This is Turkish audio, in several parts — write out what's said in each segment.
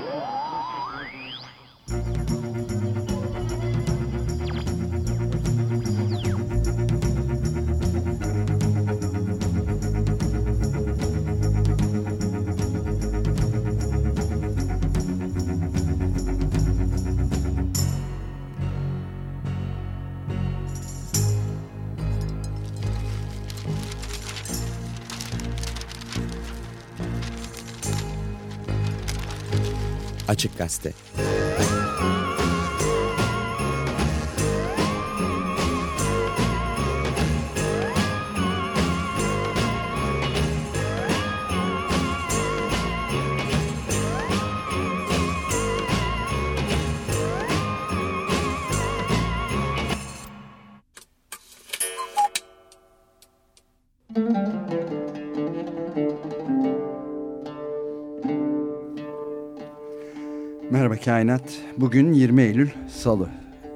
Yeah. Açık Gazete. Kainat. Bugün 20 Eylül Salı.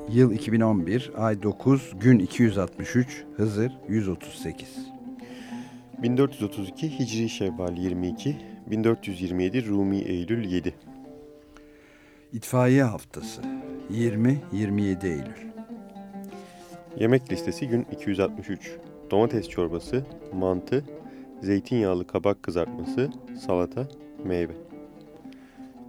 Yıl 2011, ay 9, gün 263, Hızır 138. 1432 Hicri Şevval 22, 1427 Rumi Eylül 7. İtfaiye haftası 20-27 Eylül. Yemek listesi gün 263. Domates çorbası, mantı, zeytinyağlı kabak kızartması, salata, meyve.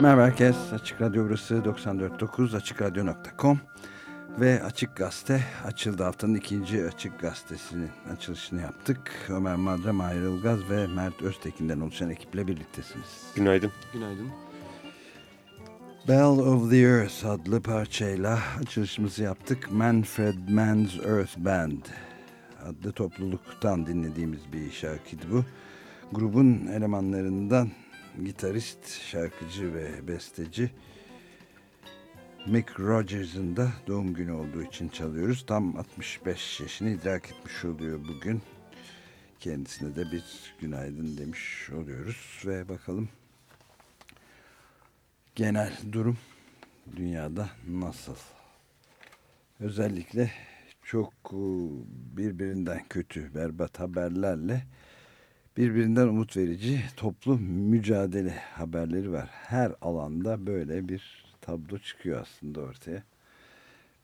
Merhaba herkes. Açık Radyo burası 94.9 AçıkRadyo.com ve Açık Gazete açıldı. Haftanın ikinci Açık Gazetesi'nin açılışını yaptık. Ömer Madra, Mahir Ilgaz ve Mert Öztekin'den oluşan ekiple birliktesiniz. Günaydın. Günaydın. Bell of the Earth adlı parçayla açılışımızı yaptık. Manfred Mann's Earth Band adlı topluluktan dinlediğimiz bir şarkıydı bu. Grubun elemanlarından gitarist, şarkıcı ve besteci Mick Rogers'ın da doğum günü olduğu için çalıyoruz. Tam 65 yaşını idrak etmiş oluyor bugün. Kendisine de bir günaydın demiş oluyoruz ve bakalım genel durum dünyada nasıl? Özellikle çok e, birbirinden kötü, berbat haberlerle birbirinden umut verici toplu mücadele haberleri var. Her alanda böyle bir tablo çıkıyor aslında ortaya.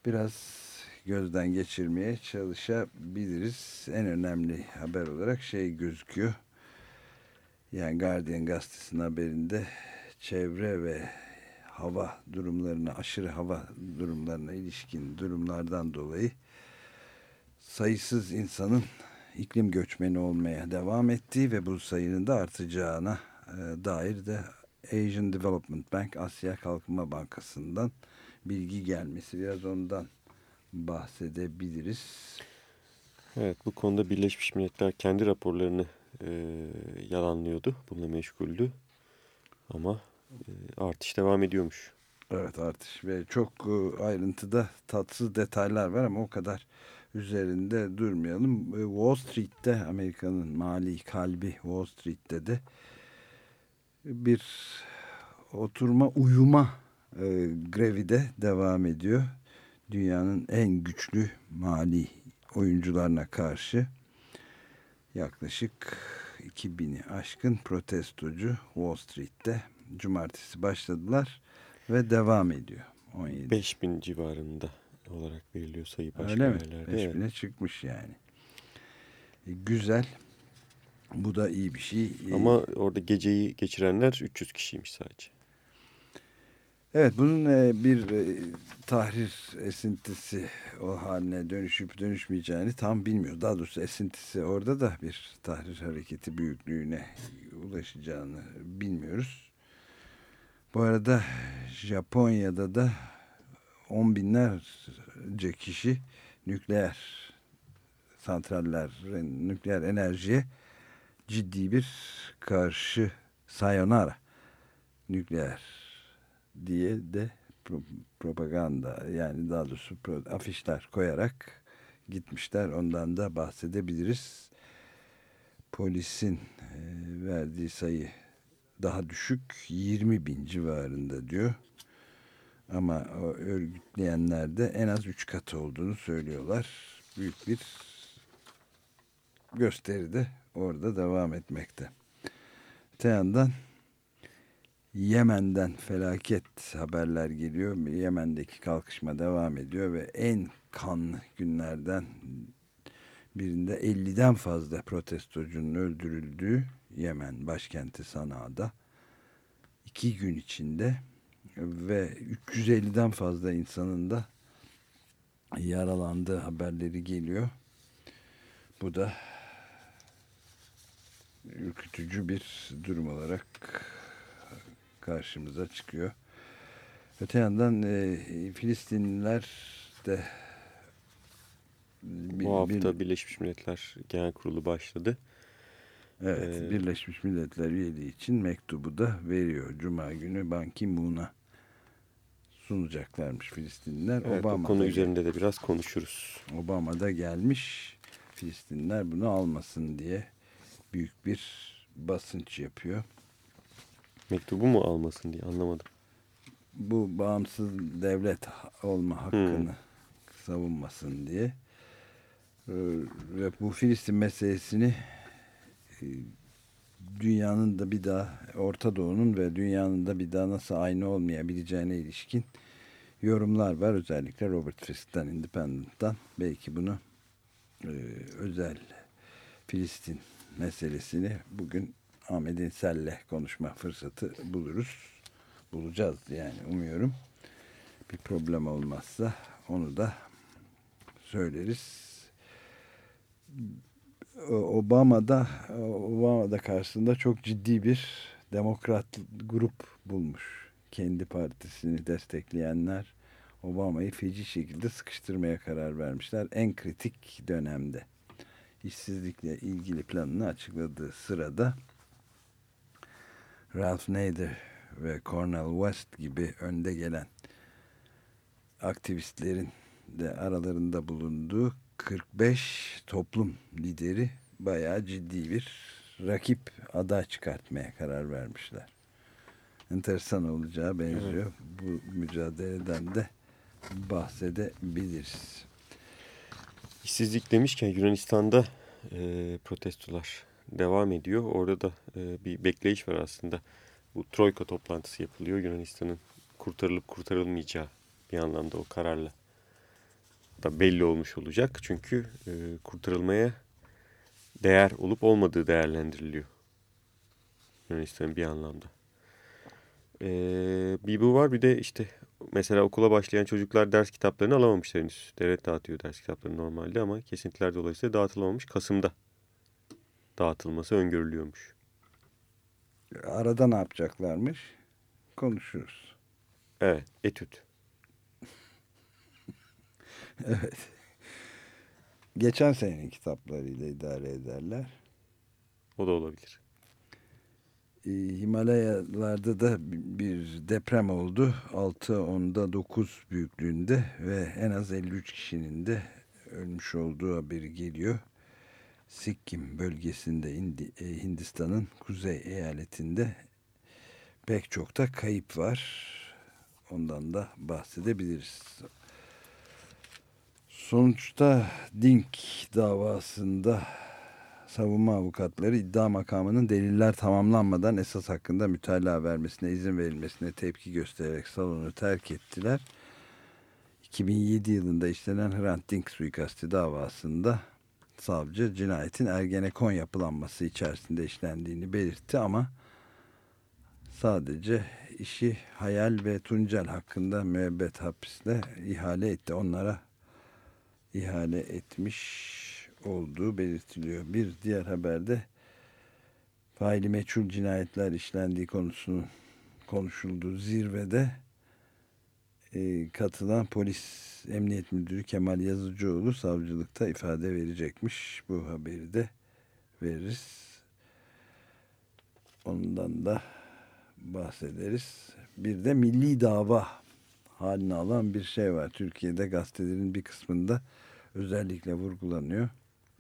Biraz gözden geçirmeye çalışabiliriz. En önemli haber olarak şey gözüküyor. Yani Guardian gazetesinin haberinde çevre ve hava durumlarına, aşırı hava durumlarına ilişkin durumlardan dolayı sayısız insanın iklim göçmeni olmaya devam ettiği ve bu sayının da artacağına e, dair de Asian Development Bank, Asya Kalkınma Bankası'ndan bilgi gelmesi. Biraz ondan bahsedebiliriz. Evet bu konuda Birleşmiş Milletler kendi raporlarını e, yalanlıyordu. Bununla meşguldü. Ama e, artış devam ediyormuş. Evet artış ve çok e, ayrıntıda tatsız detaylar var ama o kadar üzerinde durmayalım. E, Wall Street'te Amerika'nın mali kalbi Wall Street'te de bir oturma uyuma e, grevi de devam ediyor. Dünyanın en güçlü mali oyuncularına karşı yaklaşık 2000'i aşkın protestocu Wall Street'te cumartesi başladılar ve devam ediyor. 17. 5000 civarında olarak veriliyor sayı başka Öyle mi? yerlerde. 5000'e Evet. çıkmış yani. E, güzel. Bu da iyi bir şey. E, Ama orada geceyi geçirenler 300 kişiymiş sadece. Evet bunun e, bir e, tahrir esintisi o haline dönüşüp dönüşmeyeceğini tam bilmiyor. Daha doğrusu esintisi orada da bir tahrir hareketi büyüklüğüne ulaşacağını bilmiyoruz. Bu arada Japonya'da da on binlerce kişi nükleer santraller, nükleer enerjiye ciddi bir karşı sayonara nükleer diye de pro- propaganda yani daha doğrusu afişler koyarak gitmişler. Ondan da bahsedebiliriz. Polisin e, verdiği sayı daha düşük 20 bin civarında diyor. Ama o örgütleyenler de en az 3 katı olduğunu söylüyorlar. Büyük bir gösteri de orada devam etmekte. Öte yandan Yemen'den felaket haberler geliyor. Yemen'deki kalkışma devam ediyor ve en kanlı günlerden birinde 50'den fazla protestocunun öldürüldüğü Yemen başkenti Sana'da iki gün içinde ve 350'den fazla insanın da yaralandığı haberleri geliyor. Bu da ürkütücü bir durum olarak karşımıza çıkıyor. Öte yandan e, Filistinliler de bir- Bu hafta bir- Birleşmiş Milletler Genel Kurulu başladı. evet, e, Birleşmiş Milletler üyeliği için mektubu da veriyor. Cuma günü Ban Ki-moon'a sunacaklarmış Filistinliler. Evet, Obama konu da, üzerinde de biraz konuşuruz. Obama da gelmiş. Filistinliler bunu almasın diye büyük bir basınç yapıyor. Mektubu mu almasın diye anlamadım. bu bağımsız devlet olma hakkını savunmasın diye Ee, ve bu Filistin meselesini e, dünyanın da bir daha Orta Doğu'nun ve dünyanın da bir daha nasıl aynı olmayabileceğine ilişkin yorumlar var. Özellikle Robert Fisk'ten, Independent'tan belki bunu e, özel Filistin meselesini bugün Ahmet İnsel'le konuşma fırsatı buluruz. Bulacağız yani umuyorum. Bir problem olmazsa onu da söyleriz. Obama'da Obama'da karşısında çok ciddi bir demokrat grup bulmuş. Kendi partisini destekleyenler Obama'yı feci şekilde sıkıştırmaya karar vermişler. En kritik dönemde işsizlikle ilgili planını açıkladığı sırada Ralph Nader ve Cornel West gibi önde gelen aktivistlerin de aralarında bulunduğu 45 toplum lideri bayağı ciddi bir rakip aday çıkartmaya karar vermişler. Enteresan olacağı benziyor. Bu mücadeleden de bahsedebiliriz. İşsizlik demişken Yunanistan'da e, protestolar devam ediyor. Orada da e, bir bekleyiş var aslında. Bu Troika toplantısı yapılıyor. Yunanistan'ın kurtarılıp kurtarılmayacağı bir anlamda o kararla da belli olmuş olacak. Çünkü e, kurtarılmaya değer olup olmadığı değerlendiriliyor. Yunanistan'ın bir anlamda. E, bir bu var bir de işte mesela okula başlayan çocuklar ders kitaplarını alamamışlar henüz. Devlet dağıtıyor ders kitaplarını normalde ama kesintiler dolayısıyla dağıtılamamış. Kasım'da dağıtılması öngörülüyormuş. Arada ne yapacaklarmış? Konuşuruz. Evet, etüt. Evet. Geçen senenin kitaplarıyla idare ederler. O da olabilir. Ee, Himalayalarda da bir deprem oldu. 6.10'da 9 büyüklüğünde ve en az 53 kişinin de ölmüş olduğu haberi geliyor. Sikkim bölgesinde e, Hindistan'ın kuzey eyaletinde pek çok da kayıp var. Ondan da bahsedebiliriz. Sonuçta Dink davasında savunma avukatları iddia makamının deliller tamamlanmadan esas hakkında mütalaa vermesine izin verilmesine tepki göstererek salonu terk ettiler. 2007 yılında işlenen Hrant Dink suikasti davasında savcı cinayetin Ergenekon yapılanması içerisinde işlendiğini belirtti ama sadece işi Hayal ve Tuncel hakkında müebbet hapisle ihale etti. Onlara ihale etmiş olduğu belirtiliyor. Bir diğer haberde faili meçhul cinayetler işlendiği konusunun konuşulduğu zirvede e, katılan polis emniyet müdürü Kemal Yazıcıoğlu savcılıkta ifade verecekmiş. Bu haberi de veririz. Ondan da bahsederiz. Bir de milli dava haline alan bir şey var. Türkiye'de gazetelerin bir kısmında özellikle vurgulanıyor.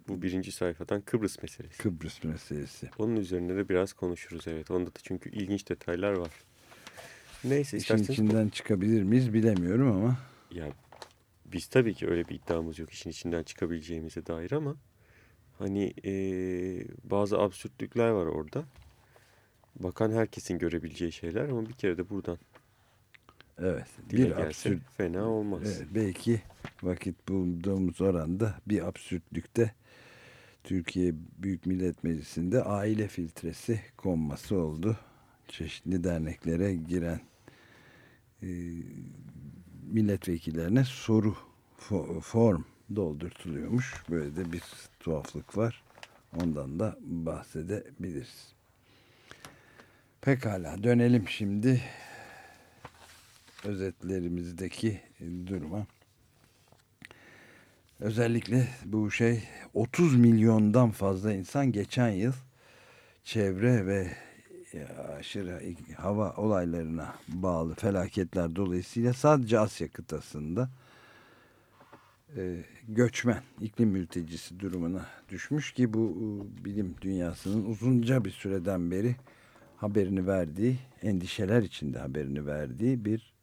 Bu birinci sayfadan Kıbrıs meselesi. Kıbrıs meselesi. Onun üzerine de biraz konuşuruz evet. Onda da çünkü ilginç detaylar var. Neyse İşin isterseniz... içinden çıkabilir miyiz bilemiyorum ama Ya biz tabii ki öyle bir iddiamız yok işin içinden çıkabileceğimize dair ama hani eee, bazı absürtlükler var orada. Bakan herkesin görebileceği şeyler ama bir kere de buradan evet dile bir absürt fena olmaz. evet, belki vakit bulduğumuz oranda bir absürtlükte Türkiye Büyük Millet Meclisi'nde aile filtresi konması oldu. Çeşitli derneklere giren e, milletvekillerine soru fo- form doldurtuluyormuş. Böyle de bir tuhaflık var. Ondan da bahsedebiliriz. Pekala dönelim şimdi özetlerimizdeki duruma. Özellikle bu şey 30 milyondan fazla insan geçen yıl çevre ve aşırı hava olaylarına bağlı felaketler dolayısıyla sadece Asya kıtasında e, göçmen, iklim mültecisi durumuna düşmüş ki bu e, bilim dünyasının uzunca bir süreden beri haberini verdiği, endişeler içinde haberini verdiği bir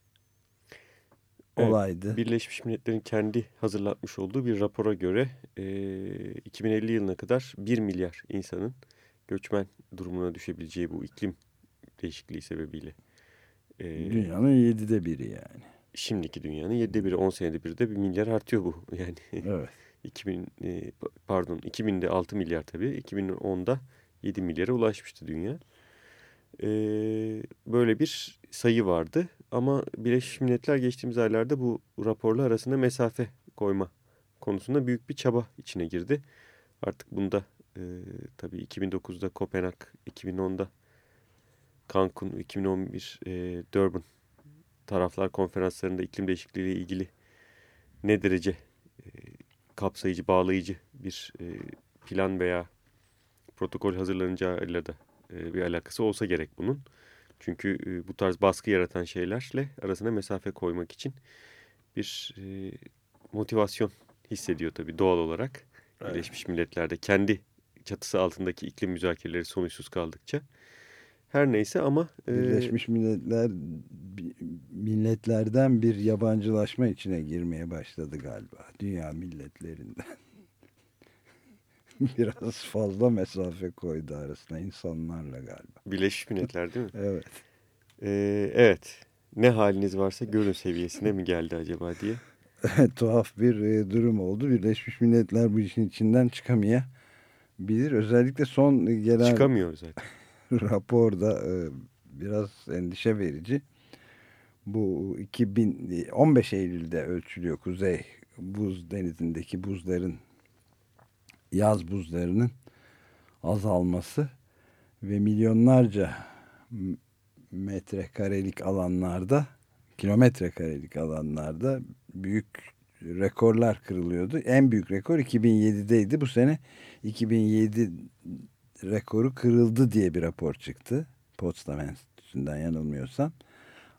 Evet, olaydı. Birleşmiş Milletler'in kendi hazırlatmış olduğu bir rapora göre eee, 2050 yılına kadar 1 milyar insanın göçmen durumuna düşebileceği bu iklim değişikliği sebebiyle. eee, Dünyanın yedide biri yani. şimdiki dünyanın 7'de biri 10 senede bir de 1 milyar artıyor bu. Yani Evet. 2000 e, pardon 2000'de 6 milyar tabii 2010'da 7 milyara ulaşmıştı dünya. Ee, böyle bir sayı vardı ama Birleşmiş Milletler geçtiğimiz aylarda bu raporla arasında mesafe koyma konusunda büyük bir çaba içine girdi. Artık bunda e, tabii 2009'da Kopenhag, 2010'da Cancun, 2011 e, Durban taraflar konferanslarında iklim değişikliği ile ilgili ne derece e, kapsayıcı, bağlayıcı bir e, plan veya protokol hazırlanacağıyla da e, bir alakası olsa gerek bunun. Çünkü e, bu tarz baskı yaratan şeylerle arasına mesafe koymak için bir e, motivasyon hissediyor tabii doğal olarak. Birleşmiş Milletler'de kendi çatısı altındaki iklim müzakereleri sonuçsuz kaldıkça. Her neyse ama e, Birleşmiş Milletler milletlerden bir yabancılaşma içine girmeye başladı galiba. Dünya milletlerinden. Biraz fazla mesafe koydu arasına insanlarla galiba. Birleşmiş Milletler değil mi? Evet. E, evet. Ne haliniz varsa görün seviyesine mi geldi acaba diye. Tuhaf bir e, durum oldu. Birleşmiş Milletler bu işin içinden çıkamayabilir. Özellikle son gelen Çıkamıyor zaten. raporda e, biraz endişe verici. Bu 2000 15 Eylül'de ölçülüyor Kuzey Buz Denizi'ndeki buzların yaz buzlarının azalması ve milyonlarca metrekarelik alanlarda kilometre karelik alanlarda büyük rekorlar kırılıyordu. En büyük rekor 2007'deydi. Bu sene 2007 rekoru kırıldı diye bir rapor çıktı. Potsdam Enstitüsü'nden yanılmıyorsam.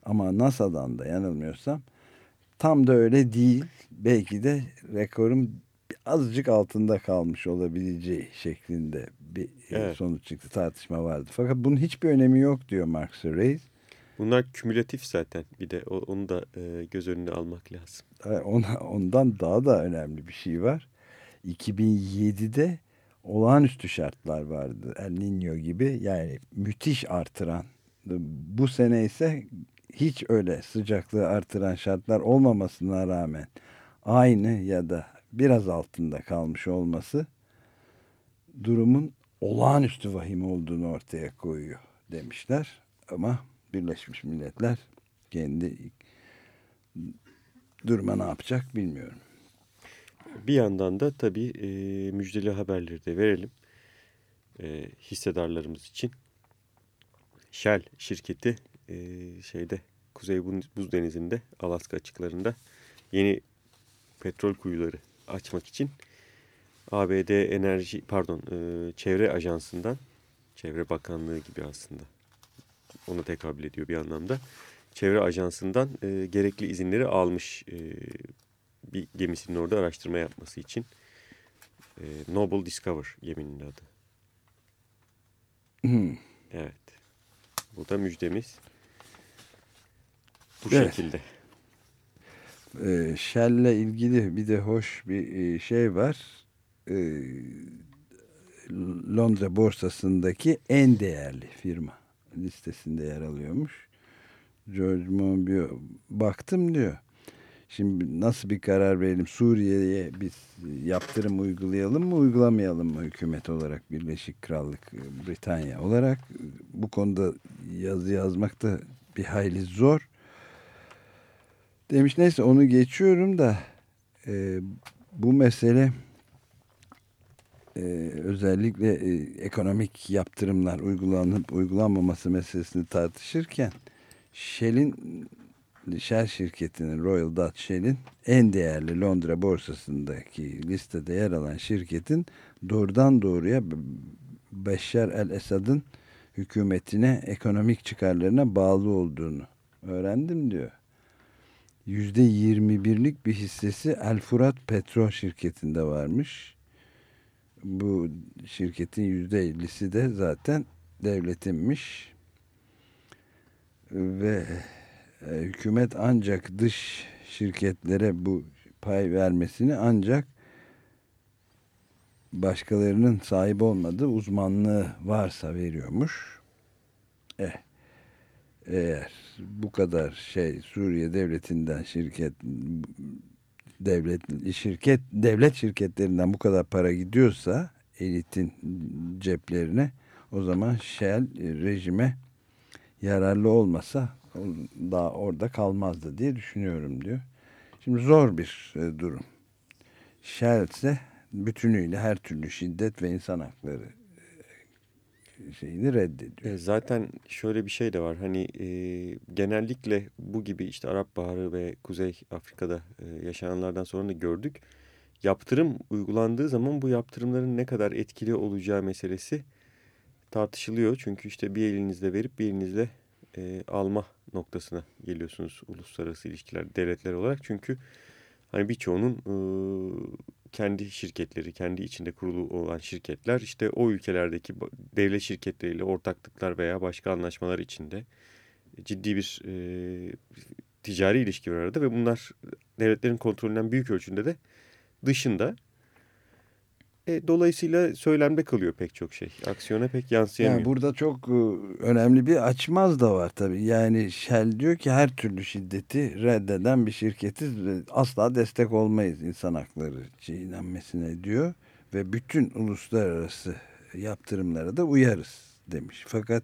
Ama NASA'dan da yanılmıyorsam tam da öyle değil. Belki de rekorun azıcık altında kalmış olabileceği şeklinde bir e, Evet. sonuç çıktı. Tartışma vardı. Fakat bunun hiçbir önemi yok diyor Mark Reis. Bunlar kümülatif zaten. Bir de onu da e, göz önüne almak lazım. Ona, ondan daha da önemli bir şey var. 2007'de olağanüstü şartlar vardı. El Niño gibi yani müthiş artıran. Bu sene ise hiç öyle sıcaklığı artıran şartlar olmamasına rağmen aynı ya da biraz altında kalmış olması durumun olağanüstü vahim olduğunu ortaya koyuyor demişler. Ama Birleşmiş Milletler kendi duruma ne yapacak bilmiyorum. Bir yandan da tabii e, müjdeli haberleri de verelim e, hissedarlarımız için. Shell şirketi e, şeyde Kuzey Buz- Denizi'nde Alaska açıklarında yeni petrol kuyuları açmak için ABD Enerji pardon e, Çevre Ajansı'ndan Çevre Bakanlığı gibi aslında ona tekabül ediyor bir anlamda. Çevre Ajansı'ndan e, gerekli izinleri almış e, bir gemisinin orada araştırma yapması için. E, Noble Discover geminin adı. Hmm. Evet. Bu da müjdemiz. Bu Evet. şekilde. Ee, Shell'le ilgili bir de hoş bir e, şey var. Ee, Londra borsasındaki en değerli firma listesinde yer alıyormuş. George Monbiot baktım diyor. Şimdi nasıl bir karar verelim? Suriye'ye biz yaptırım uygulayalım mı, uygulamayalım mı hükümet olarak Birleşik Krallık, e, Britanya olarak? Bu konuda yazı yazmak da bir hayli zor. Demiş neyse onu geçiyorum da e, bu mesele e, özellikle e, ekonomik yaptırımlar uygulanıp uygulanmaması meselesini tartışırken Shell'in Shell şirketinin Royal Dutch Shell'in en değerli Londra borsasındaki listede yer alan şirketin doğrudan doğruya Beşşar el-Esad'ın hükümetine ekonomik çıkarlarına bağlı olduğunu öğrendim diyor. %21'lik bir hissesi El Furat Petrol şirketinde varmış. Bu şirketin %50'si de zaten devletinmiş. Ve e, hükümet ancak dış şirketlere bu pay vermesini ancak başkalarının sahip olmadığı uzmanlığı varsa veriyormuş. Eh, eğer bu kadar şey Suriye devletinden şirket devlet şirket devlet şirketlerinden bu kadar para gidiyorsa elitin ceplerine o zaman Shell e, rejime yararlı olmasa daha orada kalmazdı diye düşünüyorum diyor. Şimdi zor bir e, durum. Shell ise bütünüyle her türlü şiddet ve insan hakları şeyini reddediyor. E, Zaten şöyle bir şey de var. Hani e, genellikle bu gibi işte Arap Baharı ve Kuzey Afrika'da e, yaşananlardan sonra da gördük. Yaptırım uygulandığı zaman bu yaptırımların ne kadar etkili olacağı meselesi tartışılıyor. Çünkü işte bir elinizle verip bir elinizle e, alma noktasına geliyorsunuz uluslararası ilişkiler devletler olarak. Çünkü hani birçoğunun e, kendi şirketleri, kendi içinde kurulu olan şirketler işte o ülkelerdeki devlet şirketleriyle ortaklıklar veya başka anlaşmalar içinde ciddi bir e, ticari ilişki var arada ve bunlar devletlerin kontrolünden büyük ölçüde de dışında. E, dolayısıyla söylemde kalıyor pek çok şey. Aksiyona pek yansıyamıyor. Yani burada çok e, önemli bir açmaz da var tabii. Yani Shell diyor ki her türlü şiddeti reddeden bir şirketiz asla destek olmayız insan hakları çiğnenmesine diyor. Ve bütün uluslararası yaptırımlara da uyarız demiş. Fakat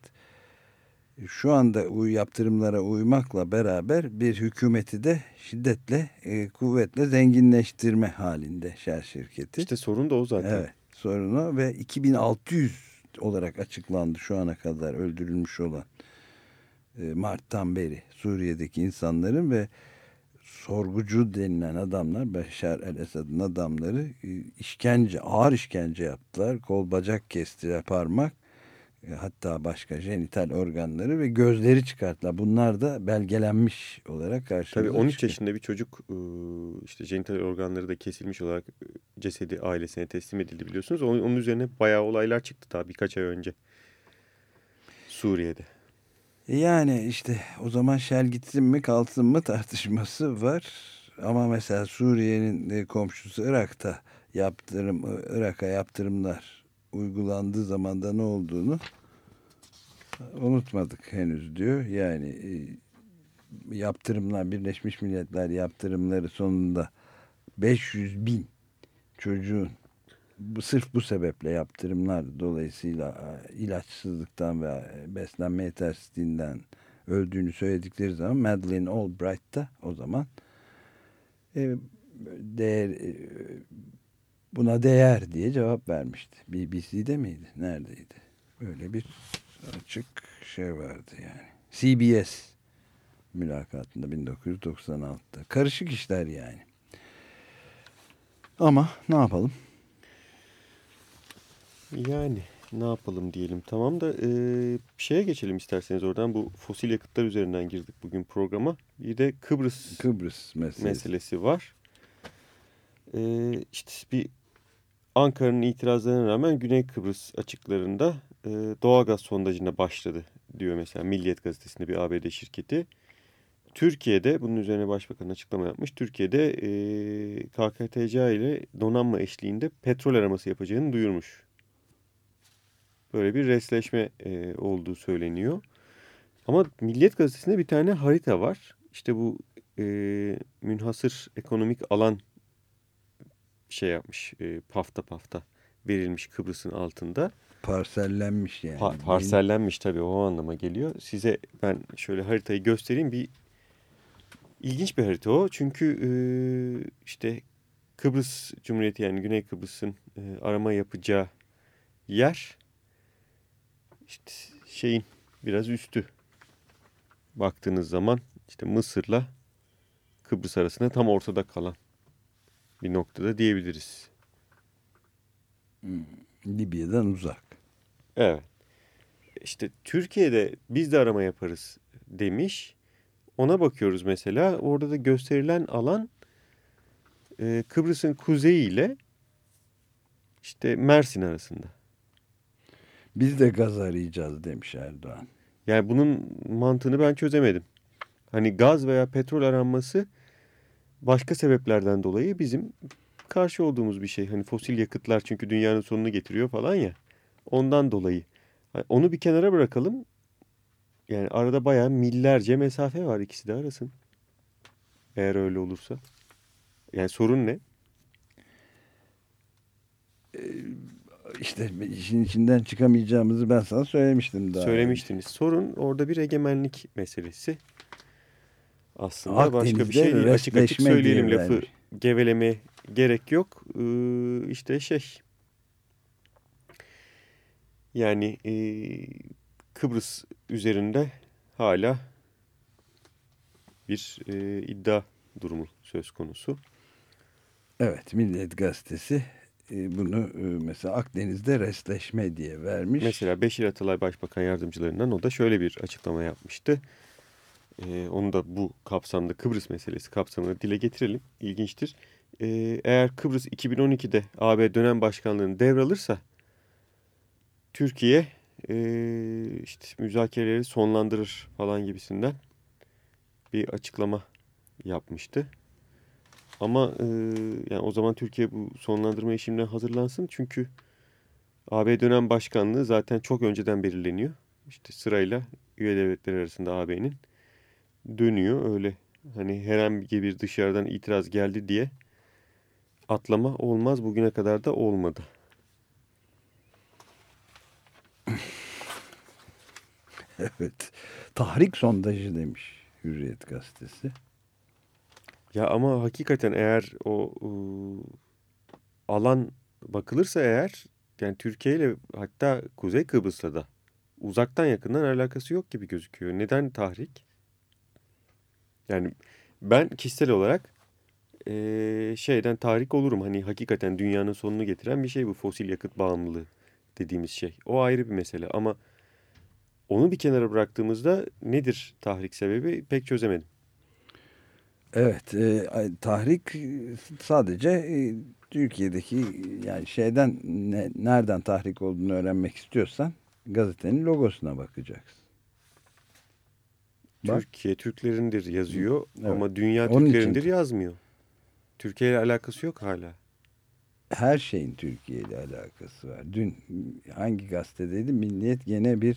şu anda yaptırımlara uymakla beraber bir hükümeti de şiddetle, e, kuvvetle zenginleştirme halinde Shell şirketi. İşte sorun da o zaten. Evet sorunu ve 2600 olarak açıklandı şu ana kadar öldürülmüş olan e, Mart'tan beri Suriye'deki insanların ve sorgucu denilen adamlar Beşar el-Esad'ın adamları e, işkence ağır işkence yaptılar kol bacak kestiler parmak hatta başka jenital organları ve gözleri çıkarttılar bunlar da belgelenmiş olarak karşımıza Tabii 13 çıkıyor. yaşında bir çocuk e, işte genital organları da kesilmiş olarak e, cesedi ailesine teslim edildi biliyorsunuz. Onun, onun üzerine bayağı olaylar çıktı daha birkaç ay önce. Suriye'de. Yani işte o zaman Shell gitsin mi kalsın mı tartışması var. Ama mesela Suriye'nin e, komşusu Irak'ta yaptırım Irak'a yaptırımlar uygulandığı zaman da ne olduğunu unutmadık henüz diyor. Yani e, yaptırımlar Birleşmiş Milletler yaptırımları sonunda 500 bin çocuğun bu sırf bu sebeple yaptırımlar dolayısıyla e, ilaçsızlıktan ve e, beslenme yetersizliğinden öldüğünü söyledikleri zaman Madeleine Albright da o zaman değer buna değer diye cevap vermişti. BBC'de miydi? Neredeydi? Öyle bir açık şey vardı yani. CBS mülakatında 1996'da. Karışık işler yani. Ama ne yapalım? Yani ne yapalım diyelim tamam da e, şeye geçelim isterseniz oradan bu fosil yakıtlar üzerinden girdik bugün programa. Bir de Kıbrıs Kıbrıs meselesi. meselesi var. E, işte bir Ankara'nın itirazlarına rağmen Güney Kıbrıs açıklarında e, doğalgaz sondajına başladı diyor mesela Milliyet Gazetesi'nde bir ABD şirketi. Türkiye'de bunun üzerine başbakan açıklama yapmış. Türkiye'de e, KKTC ile donanma eşliğinde petrol araması yapacağını duyurmuş. Böyle bir resleşme e, olduğu söyleniyor. Ama Milliyet Gazetesi'nde bir tane harita var. İşte bu e, münhasır ekonomik alan şey yapmış. E, pafta pafta verilmiş Kıbrıs'ın altında. Parsellenmiş yani. Pa- parsellenmiş tabii o anlama geliyor. Size ben şöyle haritayı göstereyim. Bir ilginç bir harita o. Çünkü e, işte Kıbrıs Cumhuriyeti yani Güney Kıbrıs'ın e, arama yapacağı yer işte şeyin biraz üstü. Baktığınız zaman işte Mısır'la Kıbrıs arasında tam ortada kalan bir noktada diyebiliriz. Libya'dan uzak. Evet. İşte Türkiye'de biz de arama yaparız demiş. Ona bakıyoruz mesela. Orada da gösterilen alan e, Kıbrıs'ın kuzeyi ile işte Mersin arasında. Biz de gaz arayacağız demiş Erdoğan. Yani bunun mantığını ben çözemedim. Hani gaz veya petrol aranması başka sebeplerden dolayı bizim karşı olduğumuz bir şey. Hani fosil yakıtlar çünkü dünyanın sonunu getiriyor falan ya. Ondan dolayı. Onu bir kenara bırakalım. Yani arada bayağı millerce mesafe var ikisi de arasın. Eğer öyle olursa. Yani sorun ne? İşte işin içinden çıkamayacağımızı ben sana söylemiştim daha. Söylemiştiniz. Sorun orada bir egemenlik meselesi. Aslında Akdeniz'de başka bir şey değil. Açık açık söyleyelim lafı vermiş. geveleme gerek yok. Ee, işte şey yani e, Kıbrıs üzerinde hala bir e, iddia durumu söz konusu. Evet Milliyet Gazetesi e, bunu e, mesela Akdeniz'de restleşme diye vermiş. Mesela Beşir Atalay Başbakan Yardımcılarından o da şöyle bir açıklama yapmıştı. Ee, onu da bu kapsamda Kıbrıs meselesi kapsamında dile getirelim. İlginçtir. Ee, eğer Kıbrıs 2012'de AB dönem başkanlığını devralırsa Türkiye e, işte müzakereleri sonlandırır falan gibisinden bir açıklama yapmıştı. Ama e, yani o zaman Türkiye bu sonlandırma işinden hazırlansın. Çünkü AB dönem başkanlığı zaten çok önceden belirleniyor. İşte sırayla üye devletler arasında AB'nin dönüyor. Öyle hani herhangi bir dışarıdan itiraz geldi diye atlama olmaz. Bugüne kadar da olmadı. Evet. Tahrik sondajı demiş Hürriyet gazetesi. Ya ama hakikaten eğer o ıı, alan bakılırsa eğer yani Türkiye ile hatta Kuzey Kıbrıs'la da uzaktan yakından alakası yok gibi gözüküyor. Neden tahrik? Yani ben kişisel olarak eee, şeyden tahrik olurum. Hani hakikaten dünyanın sonunu getiren bir şey bu fosil yakıt bağımlılığı dediğimiz şey. O ayrı bir mesele ama onu bir kenara bıraktığımızda nedir tahrik sebebi pek çözemedim. Evet, e, tahrik e, sadece e, Türkiye'deki yani şeyden ne- nereden tahrik olduğunu öğrenmek istiyorsan gazetenin logosuna bakacaksın. Bak. Türkiye Türklerindir yazıyor Evet. ama dünya Onun için- Türklerindir yazmıyor. Türkiye ile alakası yok hala. Her şeyin Türkiye ile alakası var. Dün hangi gazetedeydi? Milliyet gene bir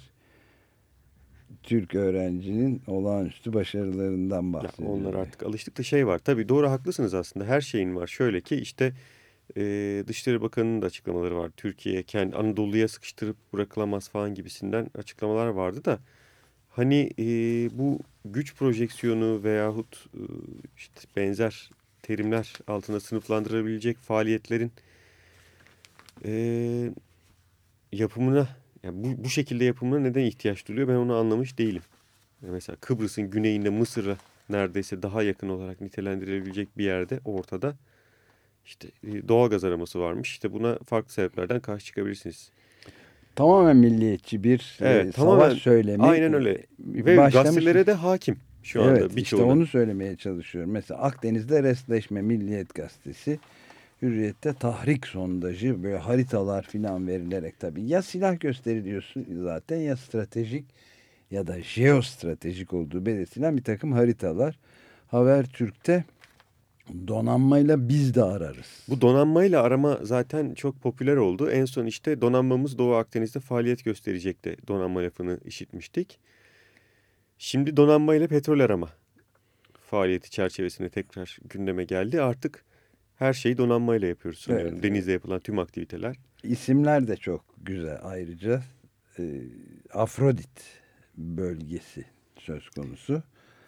Türk öğrencinin olağanüstü başarılarından bahsediyor. onlar artık alıştık da şey var. Tabii doğru haklısınız aslında. Her şeyin var. Şöyle ki işte e, Dışişleri Bakanı'nın da açıklamaları var. Türkiye kendi Anadolu'ya sıkıştırıp bırakılamaz falan gibisinden açıklamalar vardı da hani e, bu güç projeksiyonu veyahut e, işte benzer terimler altında sınıflandırılabilecek faaliyetlerin e, yapımına yani bu, bu şekilde yapımına neden ihtiyaç duyuluyor ben onu anlamış değilim. Mesela Kıbrıs'ın güneyinde Mısır'a neredeyse daha yakın olarak nitelendirilebilecek bir yerde ortada işte e, doğalgaz araması varmış. İşte buna farklı sebeplerden karşı çıkabilirsiniz. Tamamen milliyetçi bir e, Evet, savaş tamamen- söylemi. Aynen öyle. Ve Başlamış- gazetelere de hakim şu anda evet, işte birçoğuna. onu söylemeye çalışıyorum. Mesela Akdeniz'de restleşme Milliyet Gazetesi Hürriyet'te tahrik sondajı böyle haritalar filan verilerek tabii ya silah gösteriliyorsun zaten ya stratejik ya da jeostratejik olduğu belirtilen bir takım haritalar. Habertürk'te donanmayla biz de ararız. Bu donanmayla arama zaten çok popüler oldu. En son işte donanmamız Doğu Akdeniz'de faaliyet gösterecek de donanma lafını işitmiştik. Şimdi donanmayla petrol arama faaliyeti çerçevesinde tekrar gündeme geldi. Artık her şeyi donanmayla yapıyoruz sanıyorum. Evet. Denizde yapılan tüm aktiviteler. İsimler de çok güzel ayrıca. e, Afrodit bölgesi söz konusu.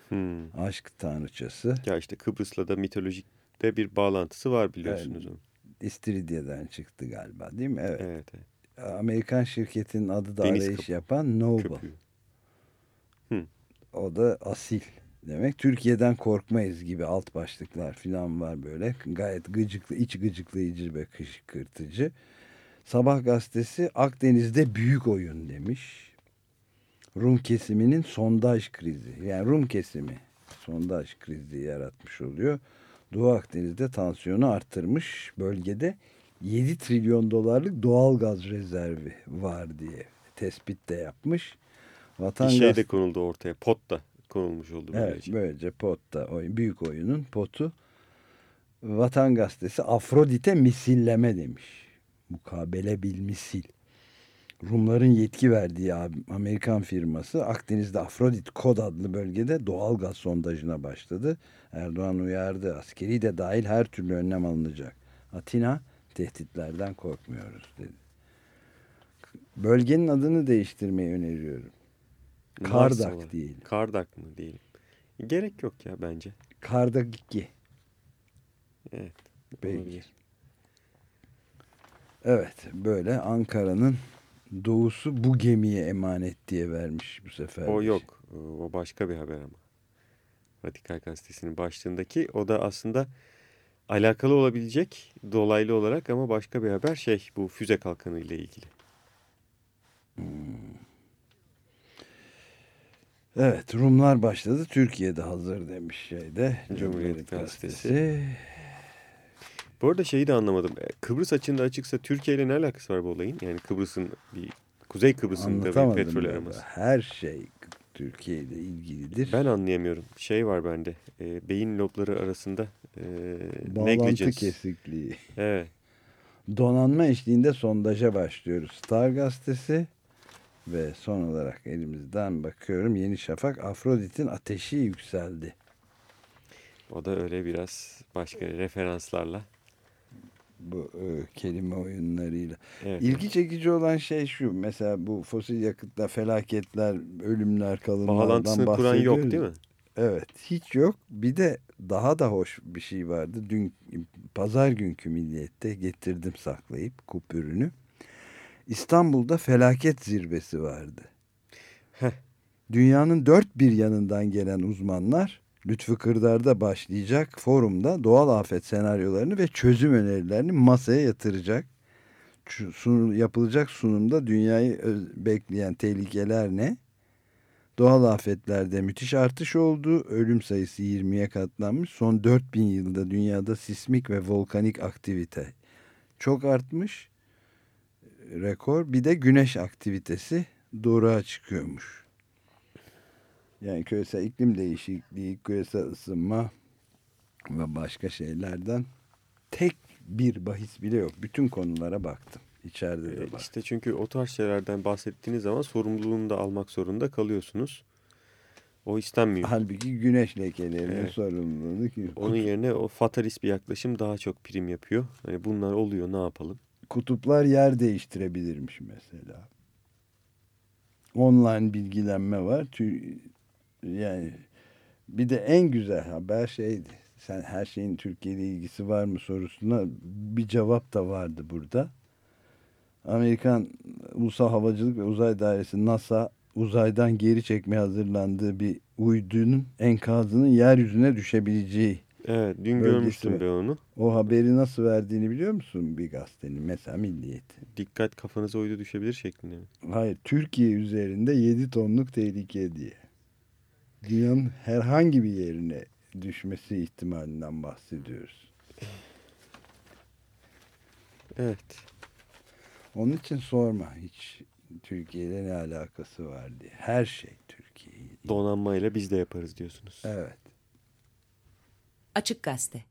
Hmm. Aşk tanrıçası. Ya işte Kıbrıs'la da mitolojikte bir bağlantısı var biliyorsunuz onu. İstiridye'den çıktı galiba değil mi? Evet. Evet, evet. Amerikan şirketinin adı da Deniz arayış kapı- yapan Noble. Köpüğü. O da asil demek. Türkiye'den korkmayız gibi alt başlıklar falan var böyle. Gayet gıcıklı, iç gıcıklayıcı ve kışkırtıcı. Sabah gazetesi Akdeniz'de büyük oyun demiş. Rum kesiminin sondaj krizi. Yani Rum kesimi sondaj krizi yaratmış oluyor. Doğu Akdeniz'de tansiyonu arttırmış. Bölgede 7 trilyon dolarlık doğal gaz rezervi var diye tespit de yapmış. Vatan Bir şey de konuldu ortaya. Pot da konulmuş oldu Evet böylece. böylece potta oyun, büyük oyunun potu Vatan Gazetesi Afrodit'e misilleme demiş. Mukabele bil misil. Rumların yetki verdiği Amerikan firması Akdeniz'de Afrodit Kod adlı bölgede doğal gaz sondajına başladı. Erdoğan uyardı. Askeri de dahil her türlü önlem alınacak. Atina tehditlerden korkmuyoruz dedi. Bölgenin adını değiştirmeyi öneriyorum. Kardak olarak. değil. Kardak mı diyelim. Gerek yok ya bence. Kardaki. Evet. Peki. olabilir. Evet böyle Ankara'nın doğusu bu gemiye emanet diye vermiş bu sefer. O yok. O başka bir haber ama. Radikal Gazetesi'nin başlığındaki o da aslında alakalı olabilecek dolaylı olarak ama başka bir haber şey bu füze kalkanı ile ilgili. Evet Rumlar başladı Türkiye'de hazır demiş şeyde Cumhuriyet Cumhuriyet Gazetesi. Gazetesi. Bu arada şeyi de anlamadım. E, Kıbrıs açığında açıksa Türkiye ile ne alakası var bu olayın? Yani Kıbrıs'ın bir Kuzey Kıbrıs'ın da bir petrol araması. Her şey Türkiye ile ilgilidir. Ben anlayamıyorum. Şey var bende. e, beyin lobları arasında e, Bağlantı negligence. kesikliği. Evet. Donanma eşliğinde sondaja başlıyoruz. Star gazetesi ve son olarak elimizden bakıyorum Yeni Şafak Afrodit'in ateşi yükseldi. O da öyle biraz başka referanslarla. Bu e, kelime oyunlarıyla. Evet. İlgi çekici olan şey şu. Mesela bu fosil yakıtla felaketler, ölümler, kalımlardan Bağlantısını kuran yok bahsediyoruz. değil mi? Evet hiç yok. Bir de daha da hoş bir şey vardı. Dün pazar günkü milliyette getirdim saklayıp kupürünü. İstanbul'da felaket zirvesi vardı. Heh. Dünyanın dört bir yanından gelen uzmanlar Lütfü Kırdar'da başlayacak forumda doğal afet senaryolarını ve çözüm önerilerini masaya yatıracak. Şu sunu- yapılacak sunumda dünyayı bekleyen tehlikeler ne? Doğal afetlerde müthiş artış oldu. Ölüm sayısı 20'ye katlanmış. Son 4000 yılda dünyada sismik ve volkanik aktivite çok artmış. Rekor. Bir de güneş aktivitesi doğruğa çıkıyormuş. Yani küresel iklim değişikliği, küresel ısınma ve başka şeylerden tek bir bahis bile yok. Bütün konulara baktım. İçeride de E, baktım. İşte çünkü o tarz şeylerden bahsettiğiniz zaman sorumluluğunu da almak zorunda kalıyorsunuz. O istenmiyor. Halbuki güneş lekelerinin Evet. sorumluluğunu ki Onun yerine o fatalist bir yaklaşım daha çok prim yapıyor. Hani bunlar oluyor ne yapalım? kutuplar yer değiştirebilirmiş mesela. Online bilgilenme var. Yani bir de en güzel haber şeydi. Sen her şeyin Türkiye ile ilgisi var mı sorusuna bir cevap da vardı burada. Amerikan Ulusal Havacılık ve Uzay Dairesi NASA uzaydan geri çekmeye hazırlandığı bir uydunun enkazının yeryüzüne düşebileceği Evet dün görmüştüm ben onu. o haberi nasıl verdiğini biliyor musun bir gazetenin? Mesela Milliyet. Dikkat kafanıza uydu düşebilir şeklinde mi? Hayır, Türkiye üzerinde 7 tonluk tehlike diye. Dünyanın herhangi bir yerine düşmesi ihtimalinden bahsediyoruz. Evet. Onun için sorma hiç Türkiye ile ne alakası var diye. Her şey Türkiye. Donanmayla biz de yaparız diyorsunuz. Evet. Açık Gazete.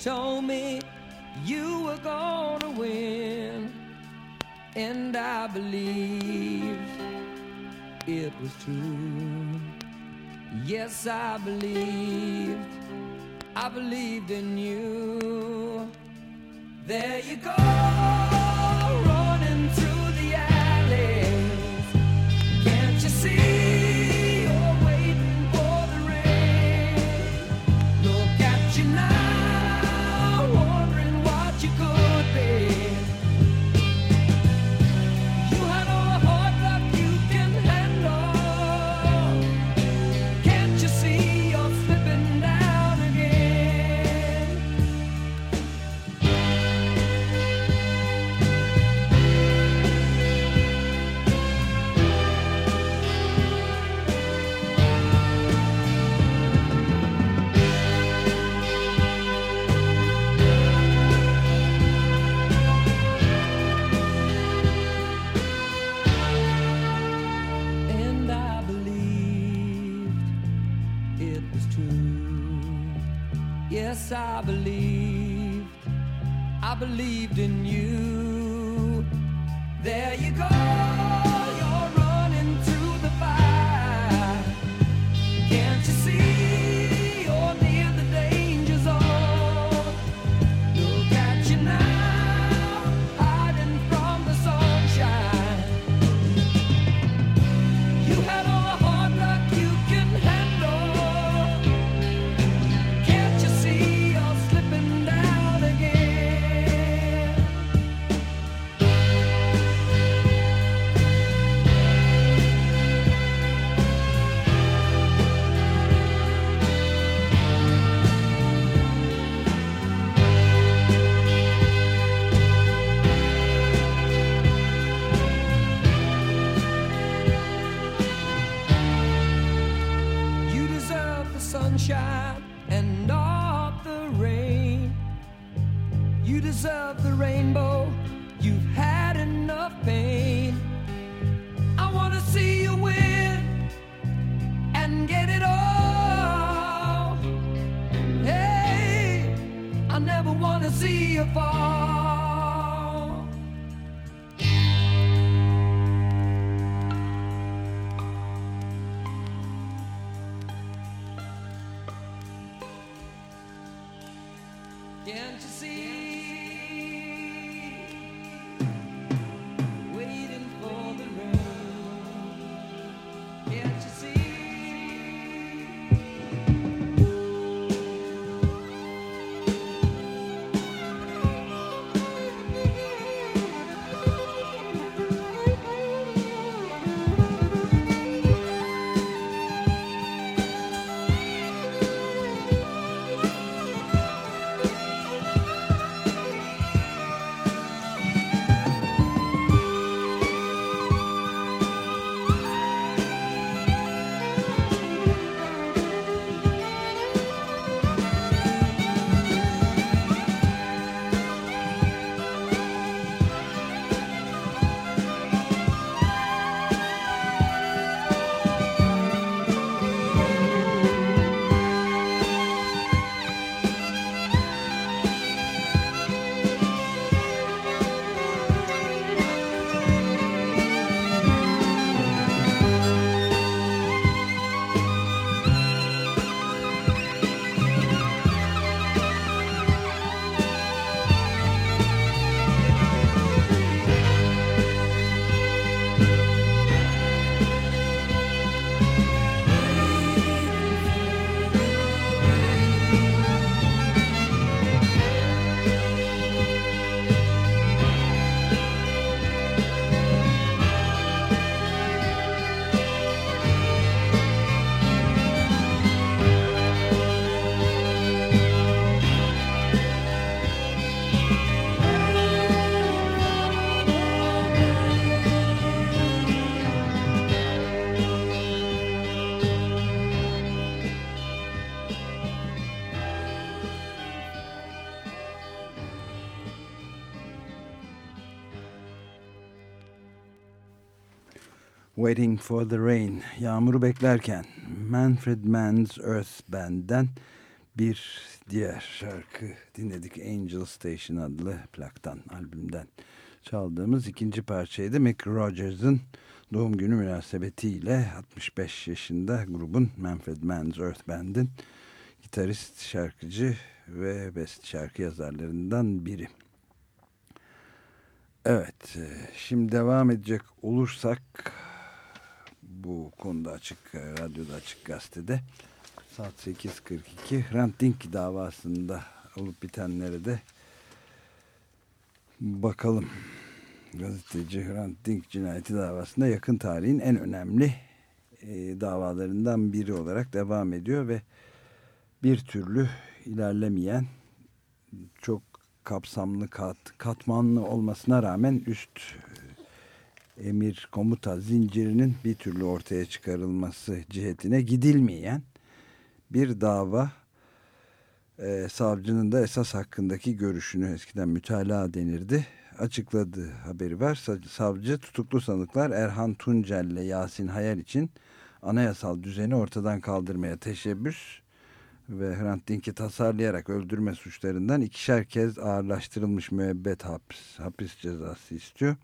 Told me you were gonna win. And I believed it was true. Yes, I believed. I believed in you. There you go, Can't you see? Waiting for the Rain, Yağmuru Beklerken, Manfred Mann's Earth Band'den bir diğer şarkı dinledik. Angel Station adlı plaktan, albümden çaldığımız ikinci parçaydı. Mick Rogers'ın doğum günü münasebetiyle 65 yaşında grubun Manfred Mann's Earth Band'in gitarist, şarkıcı ve best şarkı yazarlarından biri. Evet, e, şimdi devam edecek olursak bu konuda açık e, radyoda açık gazetede saat 8.42 Hrant Dink davasında olup bitenlere de bakalım. Gazeteci Hrant Dink cinayeti davasında yakın tarihin en önemli e, davalarından biri olarak devam ediyor ve bir türlü ilerlemeyen çok kapsamlı kat, katmanlı olmasına rağmen üst emir komuta zincirinin bir türlü ortaya çıkarılması cihetine gidilmeyen bir dava e, savcının da esas hakkındaki görüşünü eskiden mütalaa denirdi açıkladığı haberi var. Sa- Savcı tutuklu sanıklar Erhan Tuncel ile Yasin Hayal için anayasal düzeni ortadan kaldırmaya teşebbüs ve Hrant Dink'i tasarlayarak öldürme suçlarından ikişer kez ağırlaştırılmış müebbet hapis, hapis cezası istiyor.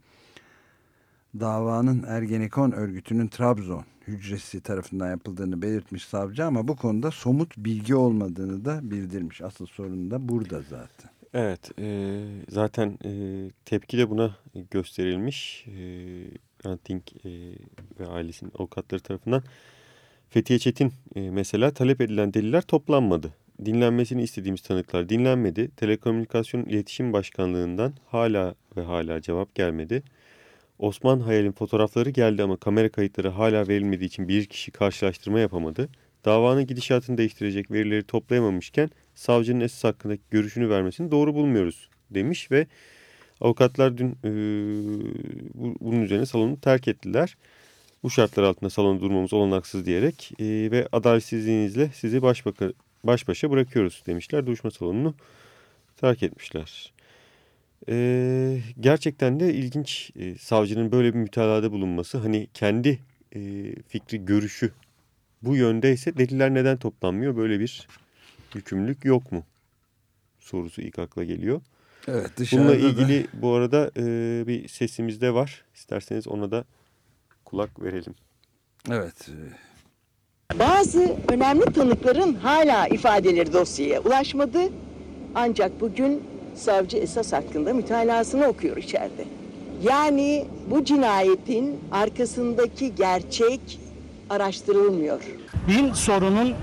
Davanın Ergenekon örgütünün Trabzon hücresi tarafından yapıldığını belirtmiş savcı ama bu konuda somut bilgi olmadığını da bildirmiş. Asıl sorun da burada zaten. Evet, e, zaten e, tepki de buna gösterilmiş. E, Hrant Dink e, ve ailesinin avukatları tarafından. Fethiye Çetin e, mesela talep edilen deliller toplanmadı. Dinlenmesini istediğimiz tanıklar dinlenmedi. Telekomünikasyon İletişim Başkanlığı'ndan hala ve hala cevap gelmedi. Osman Hayal'in fotoğrafları geldi ama kamera kayıtları hala verilmediği için bir kişi karşılaştırma yapamadı. Davanın gidişatını değiştirecek verileri toplayamamışken savcının esas hakkındaki görüşünü vermesini doğru bulmuyoruz demiş ve avukatlar dün e, bu, bunun üzerine salonu terk ettiler. Bu şartlar altında salonda durmamız olanaksız diyerek e, ve adaletsizliğinizle sizi baş, baka, baş başa bırakıyoruz demişler. Duruşma salonunu terk etmişler. E, gerçekten de ilginç e, savcının böyle bir mütalada bulunması. Hani kendi e, fikri, görüşü bu yöndeyse deliller neden toplanmıyor? Böyle bir yükümlülük yok mu? Sorusu ilk akla geliyor. Evet dışarıda Bununla da- ilgili bu arada e, bir sesimiz de var. İsterseniz ona da kulak verelim. Evet. Bazı önemli tanıkların hala ifadeleri dosyaya ulaşmadı. Ancak bugün savcı esas hakkında mütalasını okuyor içeride. Yani bu cinayetin arkasındaki gerçek araştırılmıyor. bin sorunun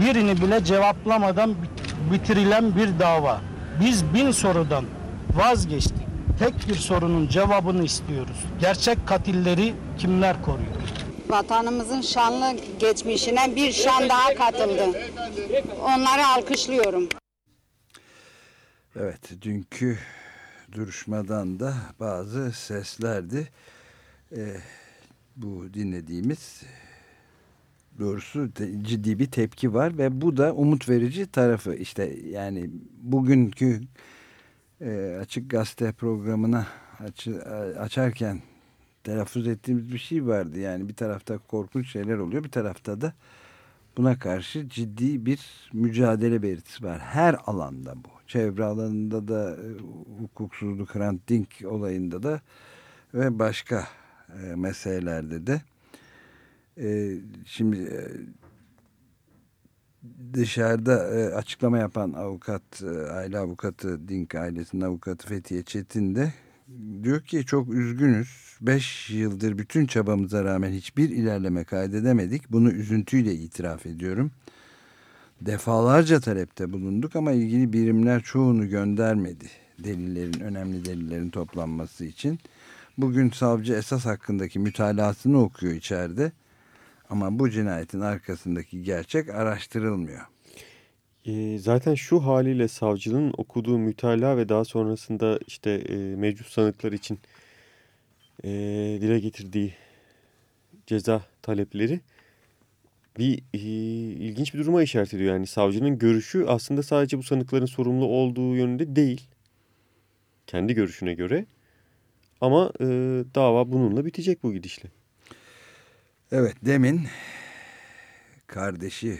birini bile cevaplamadan bit- bitirilen bir dava. Biz bin sorudan vazgeçtik. Tek bir sorunun cevabını istiyoruz. Gerçek katilleri kimler koruyor? Vatanımızın şanlı geçmişine bir şan daha katıldı. Onları alkışlıyorum. Evet, dünkü duruşmadan da bazı seslerdi. Ee, bu dinlediğimiz doğrusu te- ciddi bir tepki var ve bu da umut verici tarafı. İşte yani bugünkü e, Açık Gazete programına açı- a- açarken telaffuz ettiğimiz bir şey vardı. Yani bir tarafta korkunç şeyler oluyor, bir tarafta da buna karşı ciddi bir mücadele belirtisi var. Her alanda bu. Çevre alanında da e, hukuksuzluk, Hrant Dink olayında da ve başka e, meselelerde de. E, şimdi e, dışarıda e, açıklama yapan avukat, e, aile avukatı, Dink ailesinin avukatı Fethiye Çetin de diyor ki çok üzgünüz. Beş yıldır bütün çabamıza rağmen hiçbir ilerleme kaydedemedik. Bunu üzüntüyle itiraf ediyorum. Defalarca talepte bulunduk ama ilgili birimler çoğunu göndermedi. Delillerin, önemli delillerin toplanması için. Bugün savcı esas hakkındaki mütalasını okuyor içeride. Ama bu cinayetin arkasındaki gerçek araştırılmıyor. E, zaten şu haliyle savcının okuduğu mütalaa ve daha sonrasında işte e, mevcut sanıklar için e, dile getirdiği ceza talepleri bir e, ilginç bir duruma işaret ediyor. Yani savcının görüşü aslında sadece bu sanıkların sorumlu olduğu yönünde değil. Kendi görüşüne göre. Ama e, dava bununla bitecek bu gidişle. Evet demin kardeşi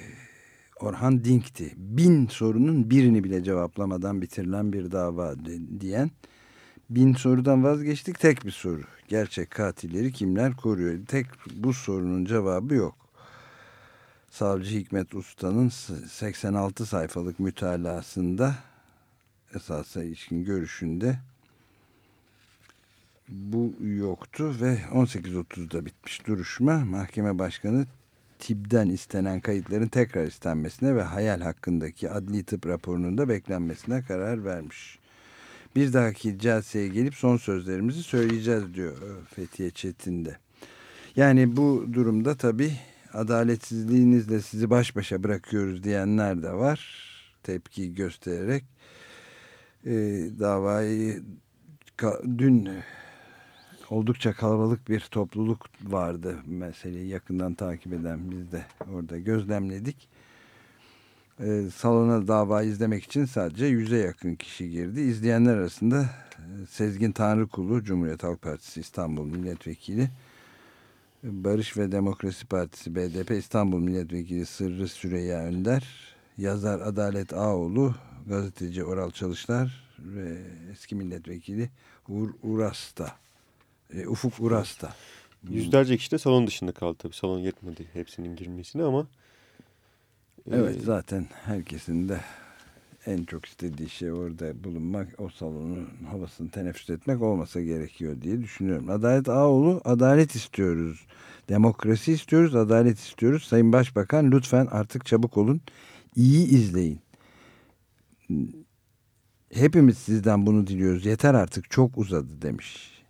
Orhan Dink'ti. Bin sorunun birini bile cevaplamadan bitirilen bir dava diyen bin sorudan vazgeçtik tek bir soru. Gerçek katilleri kimler koruyor? Tek bu sorunun cevabı yok. Savcı Hikmet Usta'nın s- 86 sayfalık mütalasında esasa ilişkin görüşünde bu yoktu ve 18.30'da bitmiş duruşma. Mahkeme başkanı TİB'den istenen kayıtların tekrar istenmesine ve hayal hakkındaki adli tıp raporunun da beklenmesine karar vermiş. Bir dahaki celseye gelip son sözlerimizi söyleyeceğiz diyor e, Fethiye Çetin'de. Yani bu durumda tabii adaletsizliğinizle sizi baş başa bırakıyoruz diyenler de var. Tepki göstererek e, davayı ka- dün oldukça kalabalık bir topluluk vardı meseleyi yakından takip eden biz de orada gözlemledik. Ee, salona dava izlemek için sadece yüze yakın kişi girdi. İzleyenler arasında e, Sezgin Tanrıkulu Cumhuriyet Halk Partisi İstanbul Milletvekili Barış ve Demokrasi Partisi BDP İstanbul Milletvekili Sırrı Süreyya Önder yazar Adalet Ağoğlu, gazeteci Oral Çalışlar ve eski milletvekili Uğur Urasta, e, Ufuk Urasta. Yüzlerce kişi de salon dışında kaldı tabii. Salon yetmedi hepsinin girmesine ama Evet e, zaten herkesin de en çok istediği şey orada bulunmak, o salonun havasını teneffüs etmek olmasa gerekiyor diye düşünüyorum. Adalet Ağoğlu, adalet istiyoruz. Demokrasi istiyoruz, adalet istiyoruz. Sayın Başbakan lütfen artık çabuk olun. İyi izleyin. Hepimiz sizden bunu diliyoruz. Yeter artık çok uzadı demiş.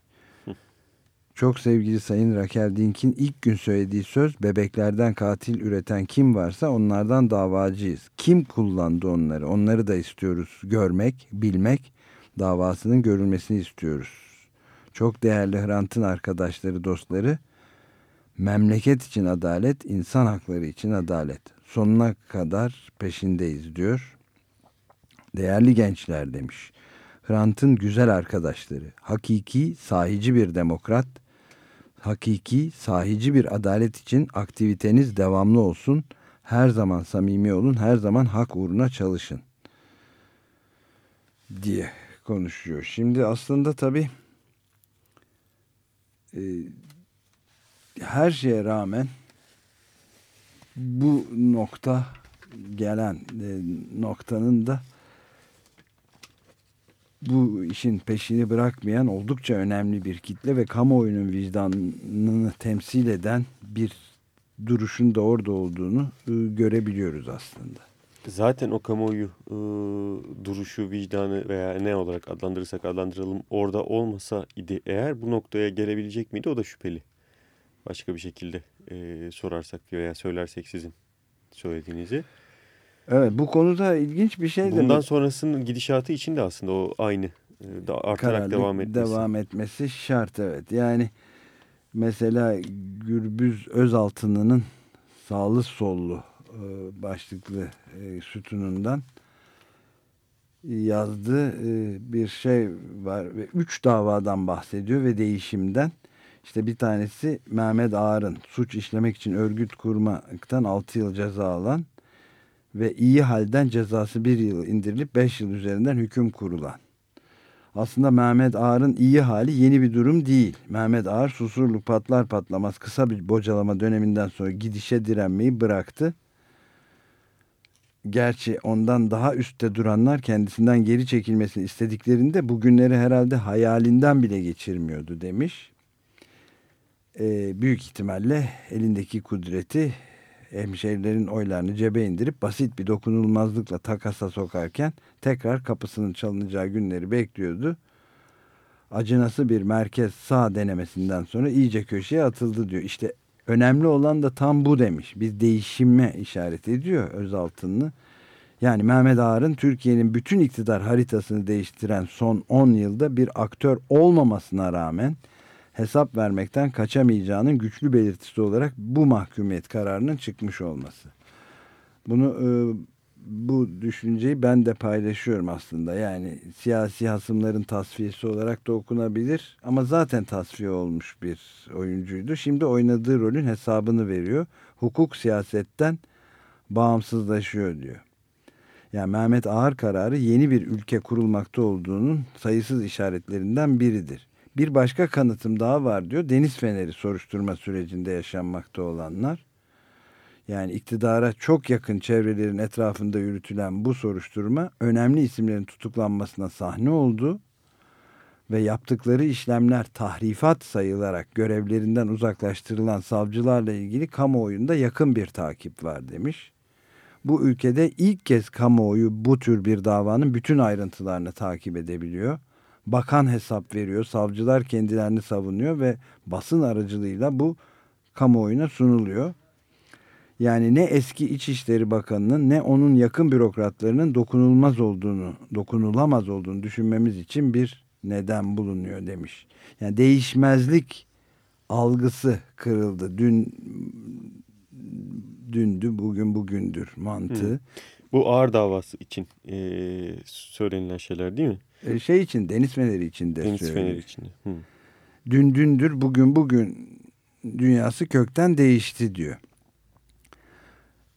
Çok sevgili Sayın Raquel Dink'in ilk gün söylediği söz bebeklerden katil üreten kim varsa onlardan davacıyız. Kim kullandı onları? Onları da istiyoruz görmek, bilmek, davasının görülmesini istiyoruz. Çok değerli Hrant'ın arkadaşları, dostları, memleket için adalet, insan hakları için adalet. Sonuna kadar peşindeyiz diyor. Değerli gençler demiş. Hrant'ın güzel arkadaşları, hakiki, sahici bir demokrat, hakiki, sahici bir adalet için aktiviteniz devamlı olsun. Her zaman samimi olun, her zaman hak uğruna çalışın. Diye konuşuyor. Şimdi aslında tabii e, her şeye rağmen bu nokta gelen e, noktanın da bu işin peşini bırakmayan oldukça önemli bir kitle ve kamuoyunun vicdanını temsil eden bir duruşun da orada olduğunu e, görebiliyoruz aslında. Zaten o kamuoyu e, duruşu, vicdanı veya ne olarak adlandırırsak adlandıralım orada olmasa idi eğer bu noktaya gelebilecek miydi o da şüpheli. Başka bir şekilde e, sorarsak veya söylersek sizin söylediğinizi. Evet bu konuda ilginç bir şey de Bundan sonrasının gidişatı için de aslında o aynı e, da artarak kararlı devam etmesi. devam etmesi şart evet. Yani mesela Gürbüz Özaltılı'nın sağlı sollu e, başlıklı e, sütunundan yazdığı bir şey var ve üç davadan bahsediyor ve değişimden. İşte bir tanesi Mehmet Ağar'ın suç işlemek için örgüt kurmaktan 6 yıl ceza alan ve iyi halden cezası bir yıl indirilip 5 yıl üzerinden hüküm kurulan. Aslında Mehmet Ağar'ın iyi hali yeni bir durum değil. Mehmet Ağar Susurlu patlar patlamaz kısa bir bocalama döneminden sonra gidişe direnmeyi bıraktı. Gerçi ondan daha üstte duranlar kendisinden geri çekilmesini istediklerinde bugünleri herhalde hayalinden bile geçirmiyordu demiş. Ee, büyük ihtimalle elindeki kudreti hemşehrilerin oylarını cebe indirip basit bir dokunulmazlıkla takasa sokarken tekrar kapısının çalınacağı günleri bekliyordu. Acınası bir merkez sağ denemesinden sonra iyice köşeye atıldı diyor. İşte önemli olan da tam bu demiş. Bir değişime işaret ediyor Özaltınlı. Yani Mehmet Ağar'ın Türkiye'nin bütün iktidar haritasını değiştiren son 10 yılda bir aktör olmamasına rağmen hesap vermekten kaçamayacağının güçlü belirtisi olarak bu mahkumiyet kararının çıkmış olması. Bunu e, bu düşünceyi ben de paylaşıyorum aslında. Yani siyasi hasımların tasfiyesi olarak da okunabilir ama zaten tasfiye olmuş bir oyuncuydu. Şimdi oynadığı rolün hesabını veriyor. Hukuk siyasetten bağımsızlaşıyor diyor. Yani Mehmet Ağar kararı yeni bir ülke kurulmakta olduğunun sayısız işaretlerinden biridir. Bir başka kanıtım daha var diyor. Deniz Feneri soruşturma sürecinde yaşanmakta olanlar. Yani iktidara çok yakın çevrelerin etrafında yürütülen bu soruşturma önemli isimlerin tutuklanmasına sahne oldu. Ve yaptıkları işlemler tahrifat sayılarak görevlerinden uzaklaştırılan savcılarla ilgili kamuoyunda yakın bir takip var demiş. Bu ülkede ilk kez kamuoyu bu tür bir davanın bütün ayrıntılarını takip edebiliyor bakan hesap veriyor, savcılar kendilerini savunuyor ve basın aracılığıyla bu kamuoyuna sunuluyor. Yani ne eski İçişleri Bakanı'nın ne onun yakın bürokratlarının dokunulmaz olduğunu, dokunulamaz olduğunu düşünmemiz için bir neden bulunuyor demiş. Yani değişmezlik algısı kırıldı. Dün dündü, bugün bugündür mantığı. Hı. Bu ağır davası için e, söylenilen şeyler değil mi? E, şey için Deniz Feneri için de Deniz söylüyor. Feneri için. Hı. Dün dündür, bugün bugün dünyası kökten değişti diyor.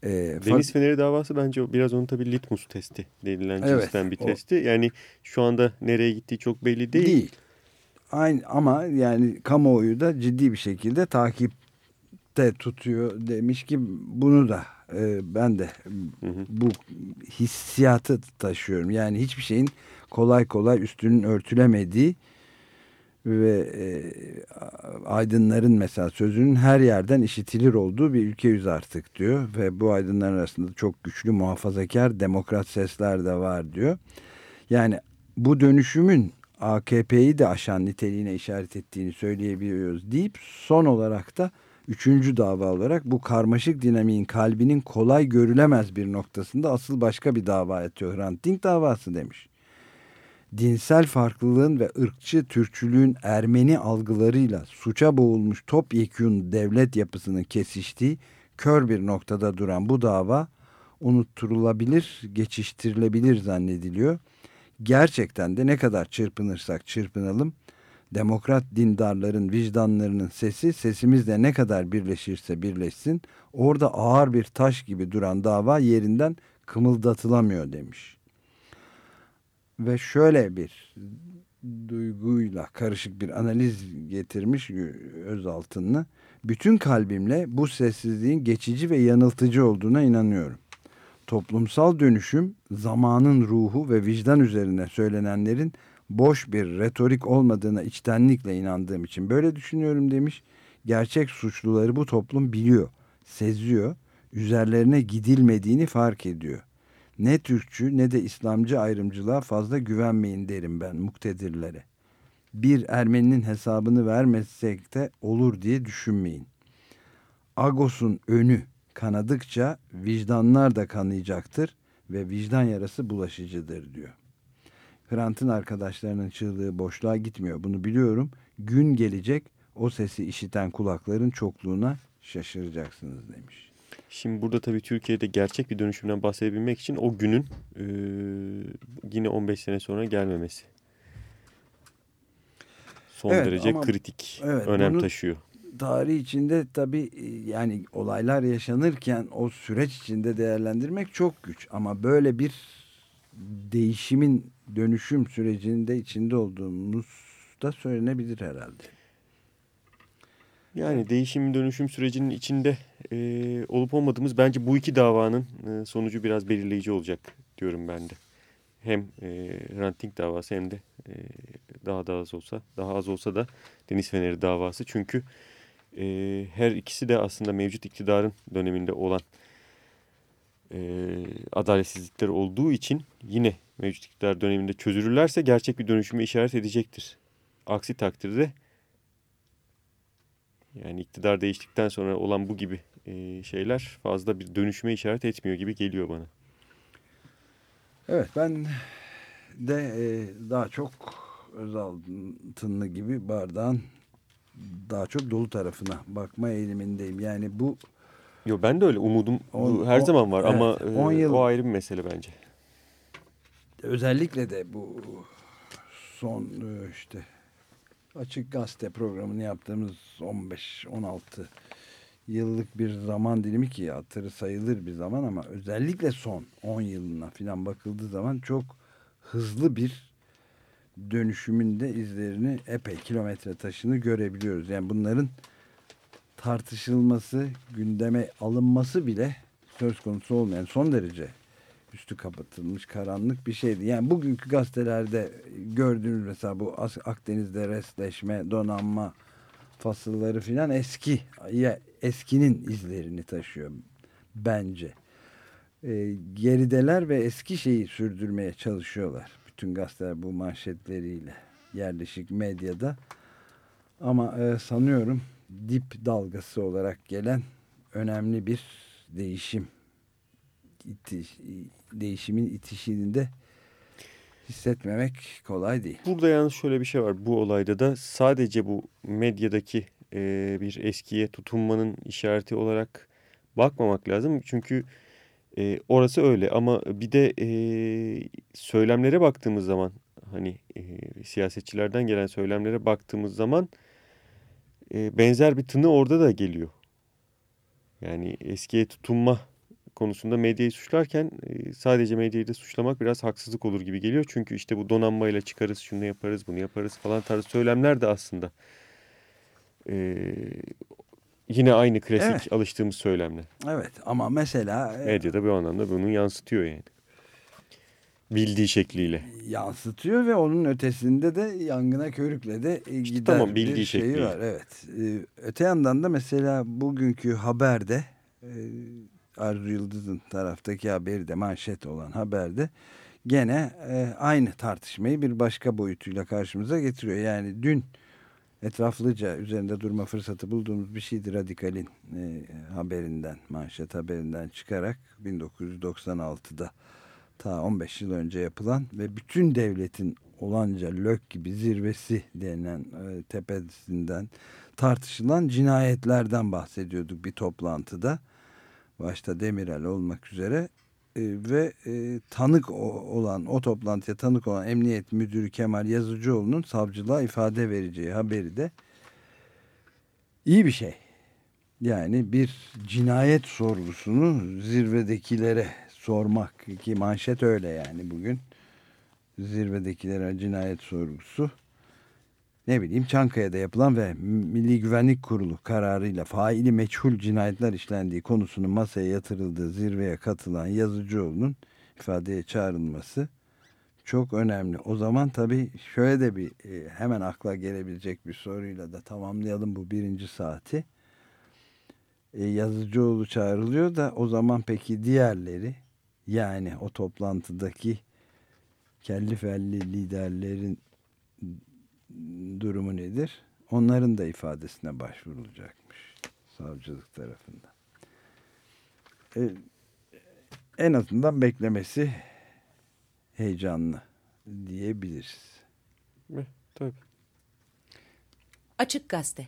E, Deniz Feneri davası bence biraz onun tabii litmus testi denilen Evet, cinsten bir o- testi. Yani şu anda nereye gittiği çok belli değil. değil. Aynı ama yani kamuoyu da ciddi bir şekilde takipte tutuyor demiş ki bunu da e, ben de Hı hı. bu hissiyatı taşıyorum. Yani hiçbir şeyin kolay kolay üstünün örtülemediği ve e, aydınların mesela sözünün her yerden işitilir olduğu bir ülkeyiz artık diyor. Ve bu aydınların arasında çok güçlü muhafazakar demokrat sesler de var diyor. Yani bu dönüşümün AKP'yi de aşan niteliğine işaret ettiğini söyleyebiliyoruz deyip son olarak da üçüncü dava olarak bu karmaşık dinamiğin kalbinin kolay görülemez bir noktasında asıl başka bir dava atıyor. Hrant davası demiş. Dinsel farklılığın ve ırkçı Türkçülüğün Ermeni algılarıyla suça boğulmuş topyekun devlet yapısının kesiştiği kör bir noktada duran bu dava unutturulabilir, geçiştirilebilir zannediliyor. Gerçekten de ne kadar çırpınırsak çırpınalım, demokrat dindarların vicdanlarının sesi sesimizle ne kadar birleşirse birleşsin, orada ağır bir taş gibi duran dava yerinden kımıldatılamıyor demiş. Ve şöyle bir duyguyla karışık bir analiz getirmiş Özaltınlı. Bütün kalbimle bu sessizliğin geçici ve yanıltıcı olduğuna inanıyorum. Toplumsal dönüşüm zamanın ruhu ve vicdan üzerine söylenenlerin boş bir retorik olmadığına içtenlikle inandığım için böyle düşünüyorum demiş. Gerçek suçluları bu toplum biliyor, seziyor, üzerlerine gidilmediğini fark ediyor. Ne Türkçü ne de İslamcı ayrımcılığa fazla güvenmeyin derim ben muktedirlere. Bir Ermeninin hesabını vermezsek de olur diye düşünmeyin. Agos'un önü kanadıkça vicdanlar da kanayacaktır ve vicdan yarası bulaşıcıdır diyor. Hrant'ın arkadaşlarının çığlığı boşluğa gitmiyor. Bunu biliyorum. Gün gelecek o sesi işiten kulakların çokluğuna şaşıracaksınız demiş. Şimdi burada tabii Türkiye'de gerçek bir dönüşümden bahsedebilmek için o günün e, yine 15 sene sonra gelmemesi. Son Evet, derece ama- kritik evet, önem taşıyor. Tarih içinde tabii e, yani olaylar yaşanırken o süreç içinde değerlendirmek çok güç. Ama böyle bir değişimin dönüşüm sürecinde içinde olduğumuz da söylenebilir herhalde. Yani değişim dönüşüm sürecinin içinde e, olup olmadığımız bence bu iki davanın e, sonucu biraz belirleyici olacak diyorum ben de. Hem e, Hrant davası hem de e, daha da az olsa daha az olsa da Deniz Feneri davası. Çünkü e, her ikisi de aslında mevcut iktidarın döneminde olan e, adaletsizlikler olduğu için yine mevcut iktidar döneminde çözülürlerse gerçek bir dönüşüme işaret edecektir. Aksi takdirde yani iktidar değiştikten sonra olan bu gibi e, şeyler fazla bir dönüşüme işaret etmiyor gibi geliyor bana. Evet ben de e, daha çok Özal Tınlı gibi bardağın daha çok dolu tarafına bakma eğilimindeyim. Yani bu Yo ben de öyle umudum On- her on- zaman var evet, ama e, on yıl- o ayrı bir mesele bence. özellikle de bu son e, işte açık gazete programını yaptığımız 15-16 yıllık bir zaman dilimi ki hatırı sayılır bir zaman ama özellikle son 10 yılına falan bakıldığı zaman çok hızlı bir dönüşümün de izlerini epey kilometre taşını görebiliyoruz. Yani bunların tartışılması, gündeme alınması bile söz konusu olmayan son derece üstü kapatılmış karanlık bir şeydi. Yani bugünkü gazetelerde gördüğünüz mesela bu Akdeniz'de restleşme, donanma fasılları filan eski ya eskinin izlerini taşıyor bence. Ee, gerideler ve eski şeyi sürdürmeye çalışıyorlar. Bütün gazeteler bu manşetleriyle yerleşik medyada. Ama e, sanıyorum dip dalgası olarak gelen önemli bir değişim değişimin itişini de hissetmemek kolay değil. Burada yalnız şöyle bir şey var. Bu olayda da sadece bu medyadaki e, bir eskiye tutunmanın işareti olarak bakmamak lazım. Çünkü e, orası öyle ama bir de e, söylemlere baktığımız zaman hani e, siyasetçilerden gelen söylemlere baktığımız zaman e, benzer bir tını orada da geliyor. Yani eskiye tutunma konusunda medyayı suçlarken e, sadece medyayı da suçlamak biraz haksızlık olur gibi geliyor. Çünkü işte bu donanmayla çıkarız, şunu yaparız, bunu yaparız falan tarzı söylemler de aslında e, yine aynı klasik Evet. alıştığımız söylemler. Evet ama mesela e, Medyada bir anlamda bunu yansıtıyor yani. Bildiği şekliyle. yansıtıyor ve onun ötesinde de yangına körükle de gider tamam, bildiği bir şeyi şekliyle. var. Evet. Öte yandan da mesela bugünkü haberde Arzu Yıldız'ın taraftaki haberi de manşet olan haberde gene e, aynı tartışmayı bir başka boyutuyla karşımıza getiriyor. Yani dün etraflıca üzerinde durma fırsatı bulduğumuz bir şeydi Radikal'in e, haberinden, manşet haberinden çıkarak 1996'da ta 15 yıl önce yapılan ve bütün devletin olanca lök gibi zirvesi denilen e, tepesinden tartışılan cinayetlerden bahsediyorduk bir toplantıda. Başta Demirel olmak üzere e, ve e, tanık olan o toplantıya tanık olan Emniyet Müdürü Kemal Yazıcıoğlu'nun savcılığa ifade vereceği haberi de iyi bir şey. Yani bir cinayet sorgusunu zirvedekilere sormak ki manşet öyle yani bugün zirvedekilere cinayet sorgusu ne bileyim Çankaya'da yapılan ve Milli Güvenlik Kurulu kararıyla faili meçhul cinayetler işlendiği konusunun masaya yatırıldığı zirveye katılan Yazıcıoğlu'nun ifadeye çağrılması çok önemli. O zaman tabii şöyle de bir e, hemen akla gelebilecek bir soruyla da tamamlayalım bu birinci saati. E, Yazıcıoğlu çağrılıyor da o zaman peki diğerleri yani o toplantıdaki kelli felli liderlerin durumu nedir? Onların da ifadesine başvurulacakmış savcılık tarafından. E, en azından beklemesi heyecanlı diyebiliriz. Tabii. Açık Gazete.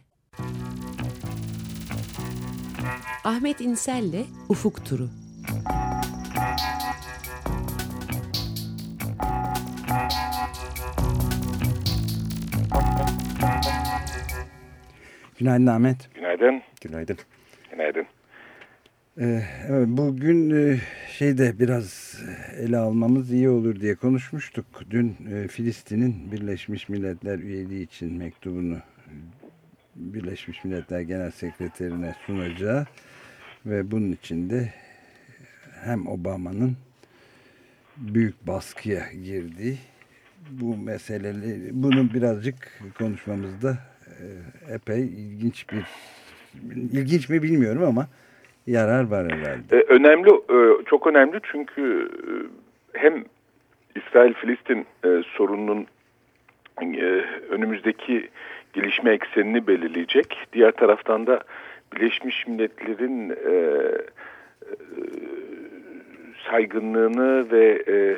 Ahmet İnsel'le Ufuk Turu. Günaydın Ahmet. Günaydın. Günaydın. Günaydın. Ee, evet, bugün e, şeyde biraz ele almamız iyi olur diye konuşmuştuk. Dün Filistin'in Birleşmiş Milletler üyeliği için mektubunu Birleşmiş Milletler Genel Sekreterine sunacağı ve bunun için de hem Obama'nın büyük baskıya girdiği bu meseleleri bunu birazcık konuşmamızda epey ilginç bir ilginç mi bilmiyorum ama yarar var herhalde. Ee, önemli, e, çok önemli çünkü e, hem İsrail-Filistin e, sorununun e, önümüzdeki gelişme eksenini belirleyecek. Diğer taraftan da Birleşmiş Milletler'in e, e, saygınlığını ve e,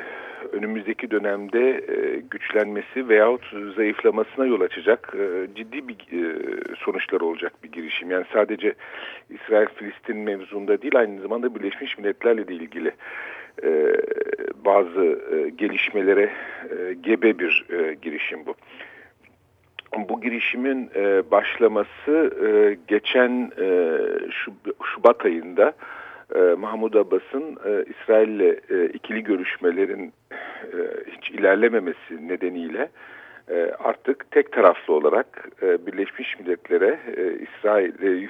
önümüzdeki dönemde e, güçlenmesi veyahut zayıflamasına yol açacak e, ciddi bir e, olacak bir girişim. Yani sadece İsrail-Filistin mevzunda değil aynı zamanda Birleşmiş Milletler'le de ilgili e, bazı gelişmelere gebe bir girişim bu. Bu girişimin başlaması geçen Şub- Şubat ayında Mahmud Abbas'ın e, İsrail'le ikili görüşmelerin hiç ilerlememesi nedeniyle e, artık tek taraflı olarak e, Birleşmiş Milletler'e e, İsrail e, e,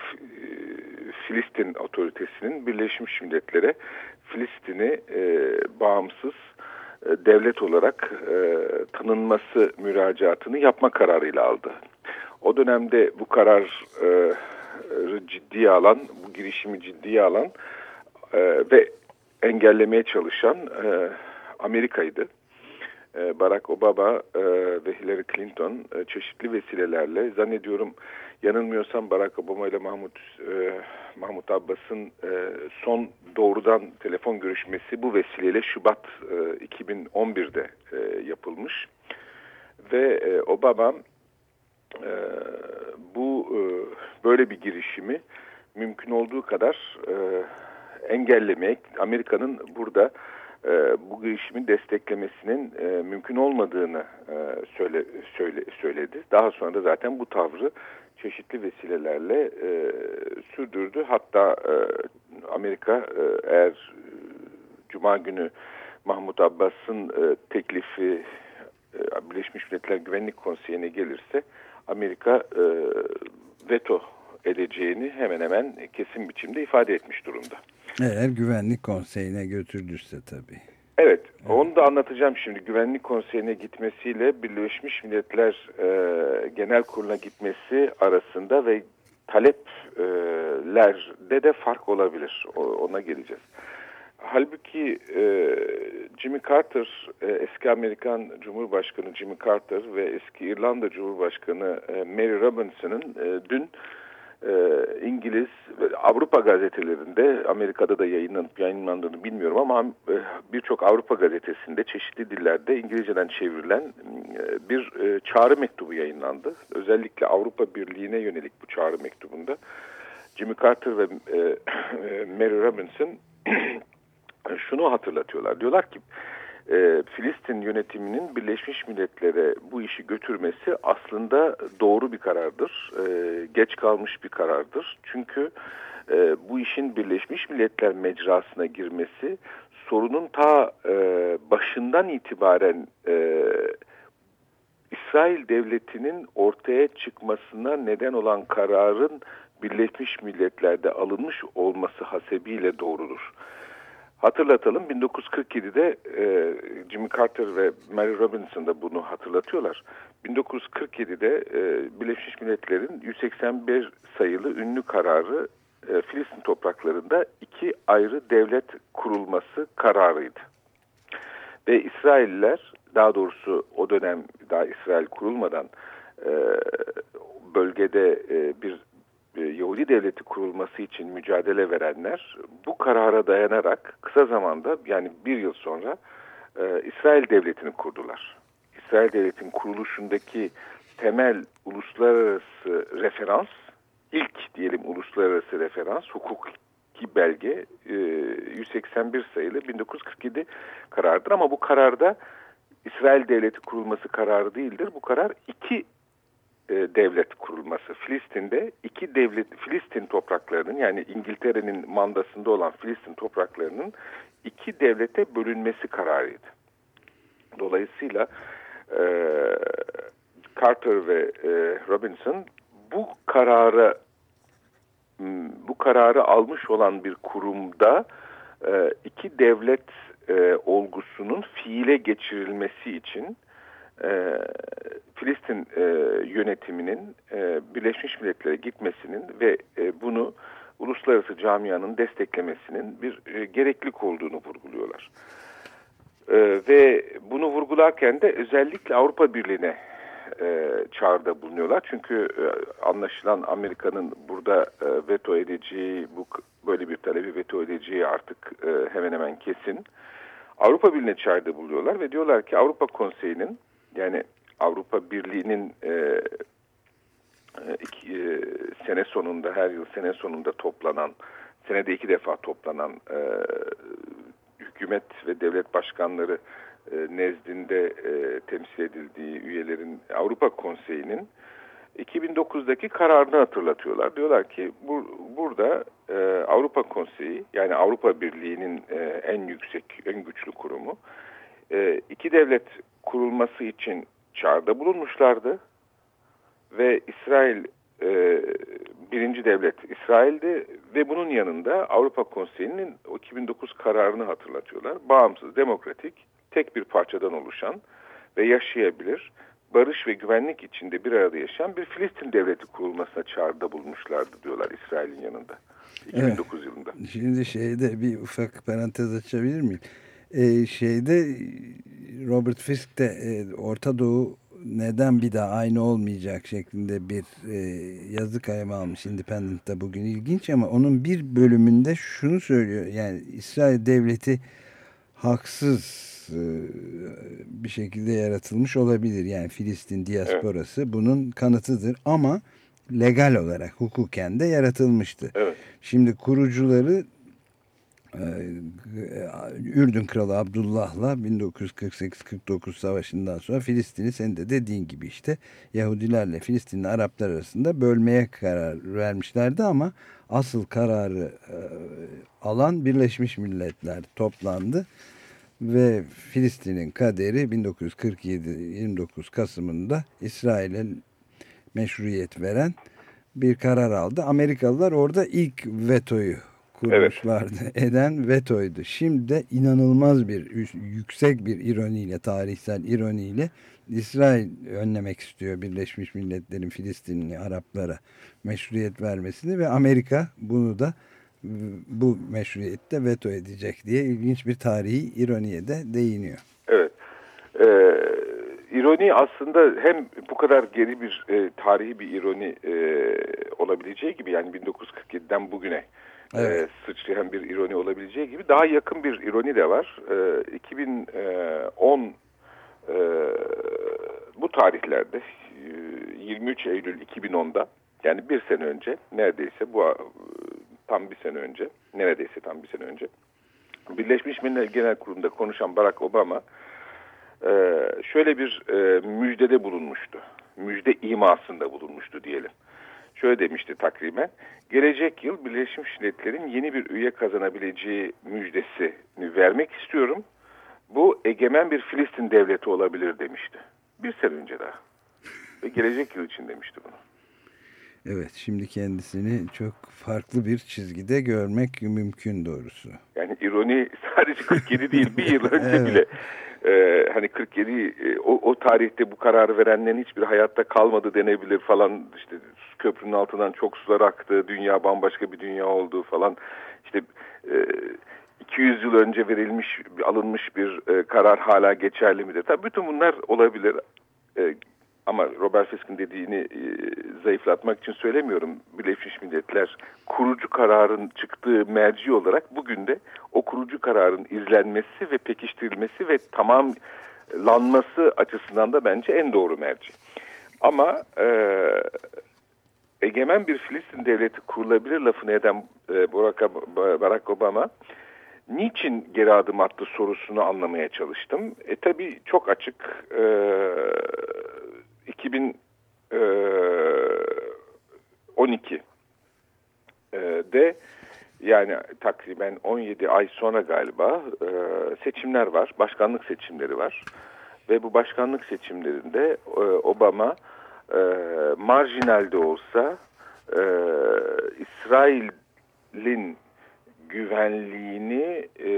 Filistin otoritesinin Birleşmiş Milletler'e Filistin'i e, bağımsız e, devlet olarak e, tanınması müracaatını yapma kararıyla aldı. O dönemde bu karar e, ciddiye alan, bu girişimi ciddiye alan e, ve engellemeye çalışan e, Amerika'ydı. E, Barack Obama e, ve Hillary Clinton e, çeşitli vesilelerle zannediyorum yanılmıyorsam Barack Obama ile Mahmut e, Mahmut Abbas'ın son doğrudan telefon görüşmesi bu vesileyle Şubat e, 2011'de e, yapılmış ve Obama bu böyle bir girişimi mümkün olduğu kadar engellemek, Amerika'nın burada e, bu girişimin desteklemesinin e, mümkün olmadığını e, söyle, söyle, söyledi. Daha sonra da zaten bu tavrı çeşitli vesilelerle e, sürdürdü. Hatta e, Amerika e, eğer Cuma günü Mahmut Abbas'ın e, teklifi e, Birleşmiş Milletler Güvenlik Konseyi'ne gelirse Amerika e, veto edeceğini hemen hemen kesin biçimde ifade etmiş durumda. Eğer güvenlik konseyine götürdüyse tabii. Evet, onu da anlatacağım şimdi. Güvenlik Konseyi'ne gitmesiyle Birleşmiş Milletler e, Genel Kurulu'na gitmesi arasında ve taleplerde de fark olabilir. O, ona geleceğiz. Halbuki e, Jimmy Carter, e, eski Amerikan Cumhurbaşkanı Jimmy Carter ve eski İrlanda Cumhurbaşkanı e, Mary Robinson'ın e, dün e, İngiliz Avrupa gazetelerinde Amerika'da da yayınlanıp yayınlandığını bilmiyorum ama e, birçok Avrupa gazetesinde çeşitli dillerde İngilizceden çevrilen e, bir e, çağrı mektubu yayınlandı. Özellikle Avrupa Birliği'ne yönelik bu çağrı mektubunda Jimmy Carter ve e, e, Mary Robinson şunu hatırlatıyorlar. Diyorlar ki e, Filistin yönetiminin Birleşmiş Milletler'e bu işi götürmesi aslında doğru bir karardır. E, geç kalmış bir karardır. Çünkü e, bu işin Birleşmiş Milletler mecrasına girmesi sorunun ta e, başından itibaren e, İsrail devletinin ortaya çıkmasına neden olan kararın Birleşmiş Milletler'de alınmış olması hasebiyle doğrudur. Hatırlatalım 1947'de e, Jimmy Carter ve Mary Robinson da bunu hatırlatıyorlar. 1947'de e, Birleşmiş Milletler'in 181 sayılı ünlü kararı e, Filistin topraklarında iki ayrı devlet kurulması kararıydı. Ve İsrailler daha doğrusu o dönem daha İsrail kurulmadan e, bölgede e, bir Yahudi devleti kurulması için mücadele verenler bu karara dayanarak kısa zamanda yani bir yıl sonra e, İsrail devletini kurdular. İsrail devletinin kuruluşundaki temel uluslararası referans, ilk diyelim uluslararası referans, hukuki belge e, 181 sayılı 1947 karardır ama bu kararda İsrail devleti kurulması kararı değildir. Bu karar iki e, devlet kurulması. Filistin'de iki devlet, Filistin topraklarının yani İngiltere'nin mandasında olan Filistin topraklarının iki devlete bölünmesi kararıydı. Dolayısıyla e, Carter ve e, Robinson bu kararı bu kararı almış olan bir kurumda e, iki devlet e, olgusunun fiile geçirilmesi için e, Filistin e, yönetiminin e, Birleşmiş Milletler'e gitmesinin ve e, bunu uluslararası camianın desteklemesinin bir e, gereklilik olduğunu vurguluyorlar. E, ve bunu vurgularken de özellikle Avrupa Birliği'ne e, çağrıda bulunuyorlar. Çünkü e, anlaşılan Amerika'nın burada e, veto edeceği, bu böyle bir talebi veto edeceği artık e, hemen hemen kesin. Avrupa Birliği'ne çağrıda buluyorlar ve diyorlar ki Avrupa Konseyi'nin yani Avrupa Birliği'nin e, e, iki, e, sene sonunda her yıl sene sonunda toplanan senede iki defa toplanan e, hükümet ve devlet başkanları e, nezdinde e, temsil edildiği üyelerin Avrupa Konseyi'nin 2009'daki kararını hatırlatıyorlar. Diyorlar ki bu, burada e, Avrupa Konseyi yani Avrupa Birliği'nin e, en yüksek, en güçlü kurumu e, iki devlet kurulması için çağrıda bulunmuşlardı ve İsrail e, birinci devlet İsrail'di ve bunun yanında Avrupa Konseyi'nin o 2009 kararını hatırlatıyorlar. Bağımsız, demokratik, tek bir parçadan oluşan ve yaşayabilir, barış ve güvenlik içinde bir arada yaşayan bir Filistin devleti kurulmasına çağrıda bulmuşlardı diyorlar İsrail'in yanında. 2009 evet. yılında. Şimdi şeyde bir ufak parantez açabilir miyim? Ee, şeyde Robert Fisk de e, Orta Doğu neden bir daha aynı olmayacak şeklinde bir e, yazı kalemi almış Independent'ta bugün ilginç ama onun bir bölümünde şunu söylüyor yani İsrail devleti haksız e, bir şekilde yaratılmış olabilir yani Filistin diasporası evet. bunun kanıtıdır ama legal olarak hukuken de yaratılmıştı. Evet. Şimdi kurucuları Ürdün Kralı Abdullah'la 1948-49 savaşından sonra Filistin'i senin de dediğin gibi işte Yahudilerle Filistinli Araplar arasında bölmeye karar vermişlerdi ama asıl kararı e, alan Birleşmiş Milletler toplandı ve Filistin'in kaderi 1947 29 Kasım'ında İsrail'e meşruiyet veren bir karar aldı. Amerikalılar orada ilk vetoyu kurmuşlardı. Eden vetoydu. Şimdi de inanılmaz bir yüksek bir ironiyle, tarihsel ironiyle İsrail önlemek istiyor Birleşmiş Milletler'in Filistinli Araplara meşruiyet vermesini ve Amerika bunu da bu meşruiyette veto edecek diye ilginç bir tarihi ironiye de değiniyor. Evet. Ee, ironi aslında hem bu kadar geri bir e, tarihi bir ironi e, olabileceği gibi yani 1947'den bugüne Evet. e, sıçrayan bir ironi olabileceği gibi daha yakın bir ironi de var. E, 2010 e, bu tarihlerde e, 23 Eylül 2010'da yani bir sene önce neredeyse bu tam bir sene önce neredeyse tam bir sene önce Birleşmiş Milletler Genel Kurulu'nda konuşan Barack Obama şöyle bir müjdede bulunmuştu. Müjde imasında bulunmuştu diyelim. Şöyle demişti takriben. Gelecek yıl Birleşmiş Milletler'in yeni bir üye kazanabileceği müjdesini vermek istiyorum. Bu egemen bir Filistin devleti olabilir demişti. Bir sene önce daha. Ve gelecek yıl için demişti bunu. Evet şimdi kendisini çok farklı bir çizgide görmek mümkün doğrusu. Yani ironi sadece 47 değil bir yıl önce Evet. bile e, hani 47 e, o, o tarihte bu kararı verenlerin hiçbir hayatta kalmadı denebilir falan işte köprünün altından çok sular aktı dünya bambaşka bir dünya oldu falan işte e, 200 yıl önce verilmiş alınmış bir e, karar hala geçerli midir? Tabii bütün bunlar olabilir. E, ama Robert Fisk'in dediğini e, zayıflatmak için söylemiyorum. Birleşmiş Milletler kurucu kararın çıktığı merci olarak bugün de o kurucu kararın izlenmesi ve pekiştirilmesi ve tamamlanması açısından da bence en doğru merci. Ama e, egemen bir Filistin devleti kurulabilir lafını eden e, Barack, Obama niçin geri adım attı sorusunu anlamaya çalıştım. E tabi çok açık. E, 2012 e, de yani takriben 17 ay sonra galiba e, seçimler var. Başkanlık seçimleri var. Ve bu başkanlık seçimlerinde e, Obama e, marjinal de olsa e, İsrail'in güvenliğini e,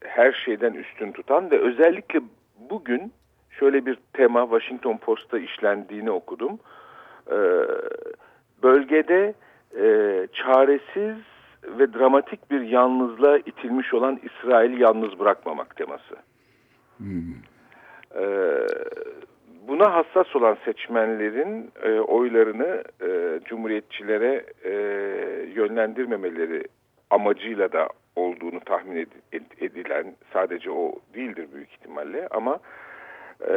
her şeyden üstün tutan ve özellikle bugün şöyle bir tema Washington Post'ta işlendiğini okudum. E, bölgede e, çaresiz ve dramatik bir yalnızlığa itilmiş olan İsrail'i yalnız bırakmamak teması. E, buna hassas olan seçmenlerin e, oylarını e, cumhuriyetçilere e, yönlendirmemeleri amacıyla da olduğunu tahmin ed- ed- edilen sadece o değildir büyük ihtimalle ama e,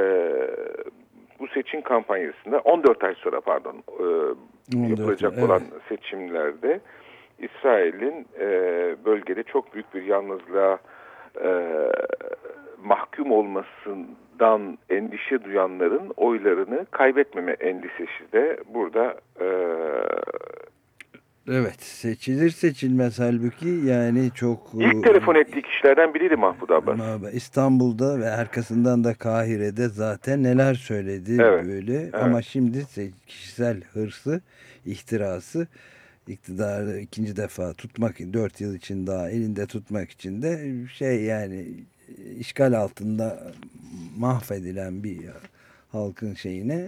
bu seçim kampanyasında 14 ay sonra pardon e, 14 yapılacak evet. olan seçimlerde İsrail'in e, bölgede çok büyük bir yalnızlığa e, mahkum olmasından endişe duyanların oylarını kaybetmeme endişesi de burada e, Evet seçilir seçilmez. Halbuki yani çok... ilk telefon ettiği kişilerden biriydi Mahmut Abbas. İstanbul'da ve arkasından da Kahire'de zaten neler söyledi Evet, böyle. ama şimdi se- kişisel hırsı, ihtirası iktidarı ikinci defa tutmak dört yıl için daha elinde tutmak için de şey yani işgal altında mahvedilen bir halkın şeyine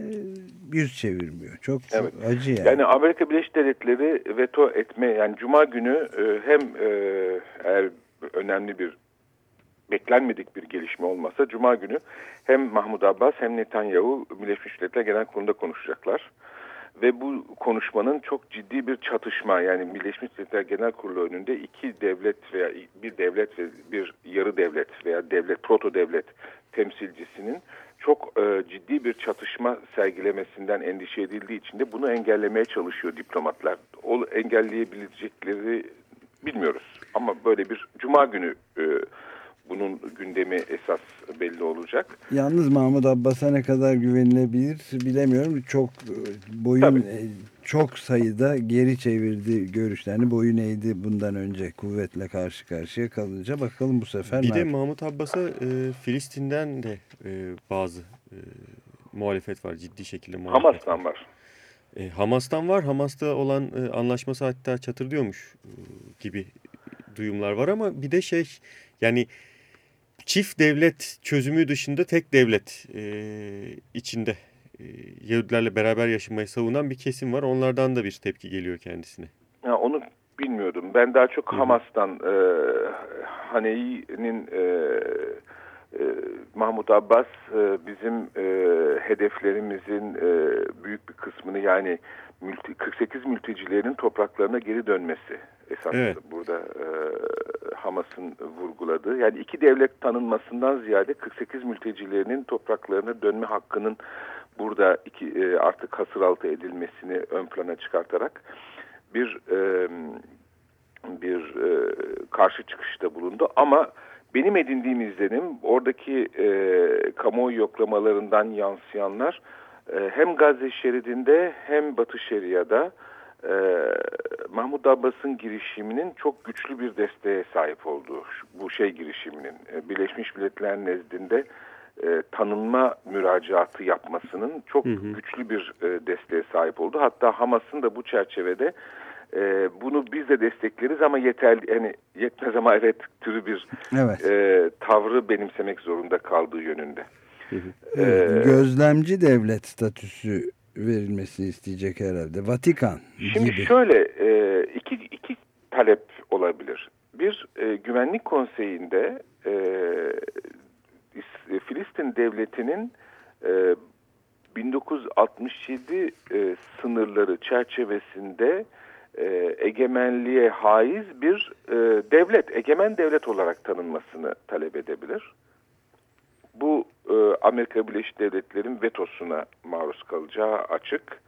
yüz çevirmiyor. Çok Evet. acı yani. Yani Amerika Birleşik Devletleri veto etme yani Cuma günü e, hem e, eğer önemli bir beklenmedik bir gelişme olmasa Cuma günü hem Mahmut Abbas hem Netanyahu Birleşmiş Milletler Genel Kurulu'nda konuşacaklar. Ve bu konuşmanın çok ciddi bir çatışma yani Birleşmiş Milletler Genel Kurulu önünde iki devlet veya bir devlet ve bir yarı devlet veya devlet proto devlet temsilcisinin çok e, ciddi bir çatışma sergilemesinden endişe edildiği için de bunu engellemeye çalışıyor diplomatlar. O engelleyebilecekleri bilmiyoruz. Ama böyle bir cuma günü e, bunun gündemi esas belli olacak. Yalnız Mahmut Abbas'a ne kadar güvenilebilir bilemiyorum. Çok e, boyun Tabii. e, çok sayıda geri çevirdi görüşlerini. Boyun eğdi bundan önce kuvvetle karşı karşıya kalınca bakalım bu sefer Bir de Mahmut Abbas'a e, Filistin'den de e, bazı e, muhalefet var. Ciddi şekilde muhalefet Hamas'tan var. E, Hamas'tan var. Hamas'ta olan e, anlaşması hatta çatırdıyormuş e, gibi duyumlar var ama bir de şey yani çift devlet çözümü dışında tek devlet e, içinde e, Yahudilerle beraber yaşamayı savunan bir kesim var. Onlardan da bir tepki geliyor kendisine. Ha, onu bilmiyordum. Ben daha çok Hamas'tan e, Haneyi'nin e, e, Mahmut Abbas e, bizim e, hedeflerimizin e, büyük bir kısmını yani mülti, 48 mültecilerin topraklarına geri dönmesi esas Evet. burada e, Hamas'ın vurguladığı. Yani iki devlet tanınmasından ziyade 48 mültecilerinin topraklarına dönme hakkının burada iki, e, artık hasır altı edilmesini ön plana çıkartarak bir e, bir e, karşı çıkışta bulundu ama benim edindiğim izlenim oradaki e, kamuoyu yoklamalarından yansıyanlar hem Gazze şeridinde hem Batı Şeria'da e, Mahmut Abbas'ın girişiminin çok güçlü bir desteğe sahip olduğu bu şey girişiminin e, Birleşmiş Milletler nezdinde e, tanınma müracaatı yapmasının çok güçlü bir e, desteğe sahip oldu. Hatta Hamas'ın da bu çerçevede e, bunu biz de destekleriz ama yeterli yani yetmez ama evet türü bir Evet. e, tavrı benimsemek zorunda kaldığı yönünde. Evet, gözlemci devlet statüsü verilmesini isteyecek herhalde. Vatikan Şimdi gibi. şöyle e, iki, iki talep olabilir. Bir e, güvenlik konseyinde e, İs- Filistin devletinin e, 1967 e, sınırları çerçevesinde e, egemenliğe haiz bir e, devlet, egemen devlet olarak tanınmasını talep edebilir. Bu Amerika Birleşik Devletleri'nin vetosuna maruz kalacağı açık.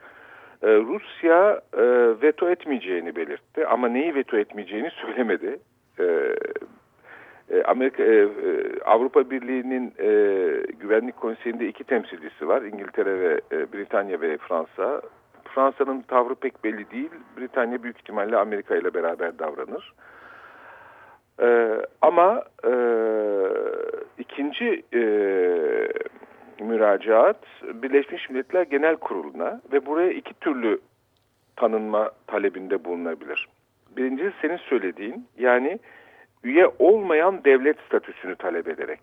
E, Rusya e, veto etmeyeceğini belirtti ama neyi veto etmeyeceğini söylemedi. E, e, Amerika e, e, Avrupa Birliği'nin e, Güvenlik Konseyi'nde iki temsilcisi var. İngiltere ve e, Britanya ve Fransa. Fransa'nın tavrı pek belli değil. Britanya büyük ihtimalle Amerika ile beraber davranır. E, ama e, ikinci e, müracaat Birleşmiş Milletler Genel Kurulu'na ve buraya iki türlü tanınma talebinde bulunabilir. Birincisi senin söylediğin yani üye olmayan devlet statüsünü talep ederek.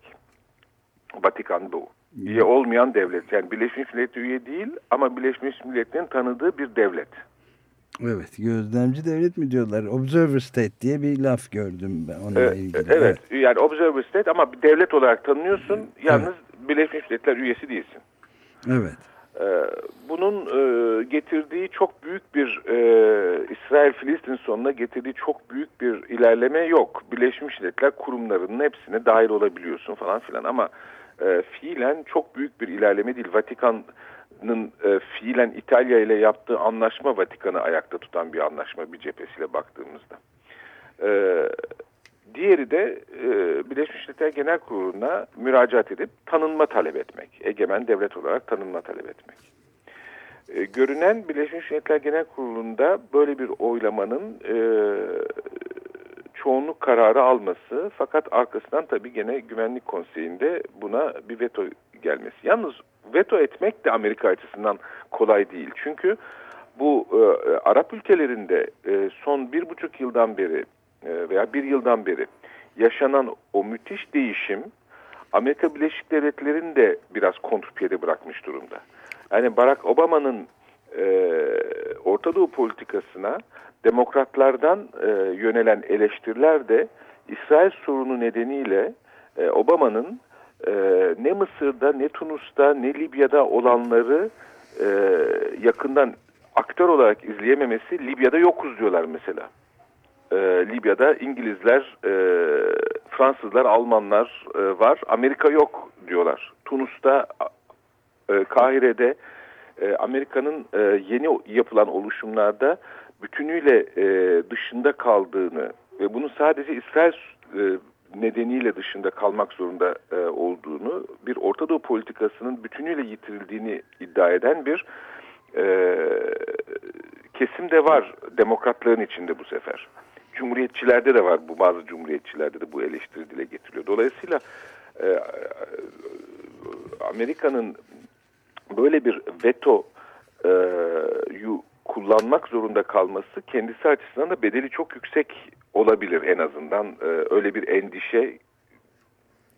Vatikan bu. Üye olmayan devlet yani Birleşmiş Milletler üye değil ama Birleşmiş Milletler'in tanıdığı bir devlet. Evet, gözlemci devlet mi diyorlar? Observer state diye bir laf gördüm ben onunla Ee, ilgili. evet, yani observer state ama bir devlet olarak tanınıyorsun yalnız Birleşmiş Milletler üyesi değilsin. Evet. Ee, bunun e, getirdiği çok büyük bir e, İsrail-Filistin sonuna getirdiği çok büyük bir ilerleme yok. Birleşmiş Milletler kurumlarının hepsine dahil olabiliyorsun falan filan ama e, fiilen çok büyük bir ilerleme değil. Vatikan'ın e, fiilen İtalya ile yaptığı anlaşma Vatikan'ı ayakta tutan bir anlaşma bir cephesiyle baktığımızda. E, diğeri de e, Birleşmiş Milletler Genel Kurulu'na müracaat edip tanınma talep etmek. Egemen devlet olarak tanınma talep etmek. E, görünen Birleşmiş Milletler Genel Kurulu'nda böyle bir oylamanın e, çoğunluk kararı alması fakat arkasından tabii gene Güvenlik Konseyi'nde buna bir veto gelmesi. Yalnız veto etmek de Amerika açısından kolay değil. Çünkü bu e, Arap ülkelerinde e, son bir buçuk yıldan beri e, veya bir yıldan beri yaşanan o müthiş değişim Amerika Birleşik Devletleri'ni de biraz kontrpiyede bırakmış durumda. Yani Barack Obama'nın e, Orta Doğu politikasına demokratlardan e, yönelen eleştiriler de İsrail sorunu nedeniyle e, Obama'nın e, ne Mısır'da ne Tunus'ta ne Libya'da olanları e, yakından aktör olarak izleyememesi Libya'da yokuz diyorlar mesela. E, Libya'da İngilizler, e, Fransızlar, Almanlar e, var. Amerika yok diyorlar. Tunus'ta, e, Kahire'de e, Amerika'nın e, yeni yapılan oluşumlarda bütünüyle e, dışında kaldığını ve bunun sadece İsrail e, nedeniyle dışında kalmak zorunda e, olduğunu, bir Orta Doğu politikasının bütünüyle yitirildiğini iddia eden bir e, kesim de var demokratların içinde bu sefer. Cumhuriyetçilerde de var bu bazı cumhuriyetçilerde de bu eleştiri dile getiriliyor. Dolayısıyla e, Amerika'nın böyle bir veto e, kullanmak zorunda kalması kendisi açısından da bedeli çok yüksek olabilir en azından. E, öyle bir endişe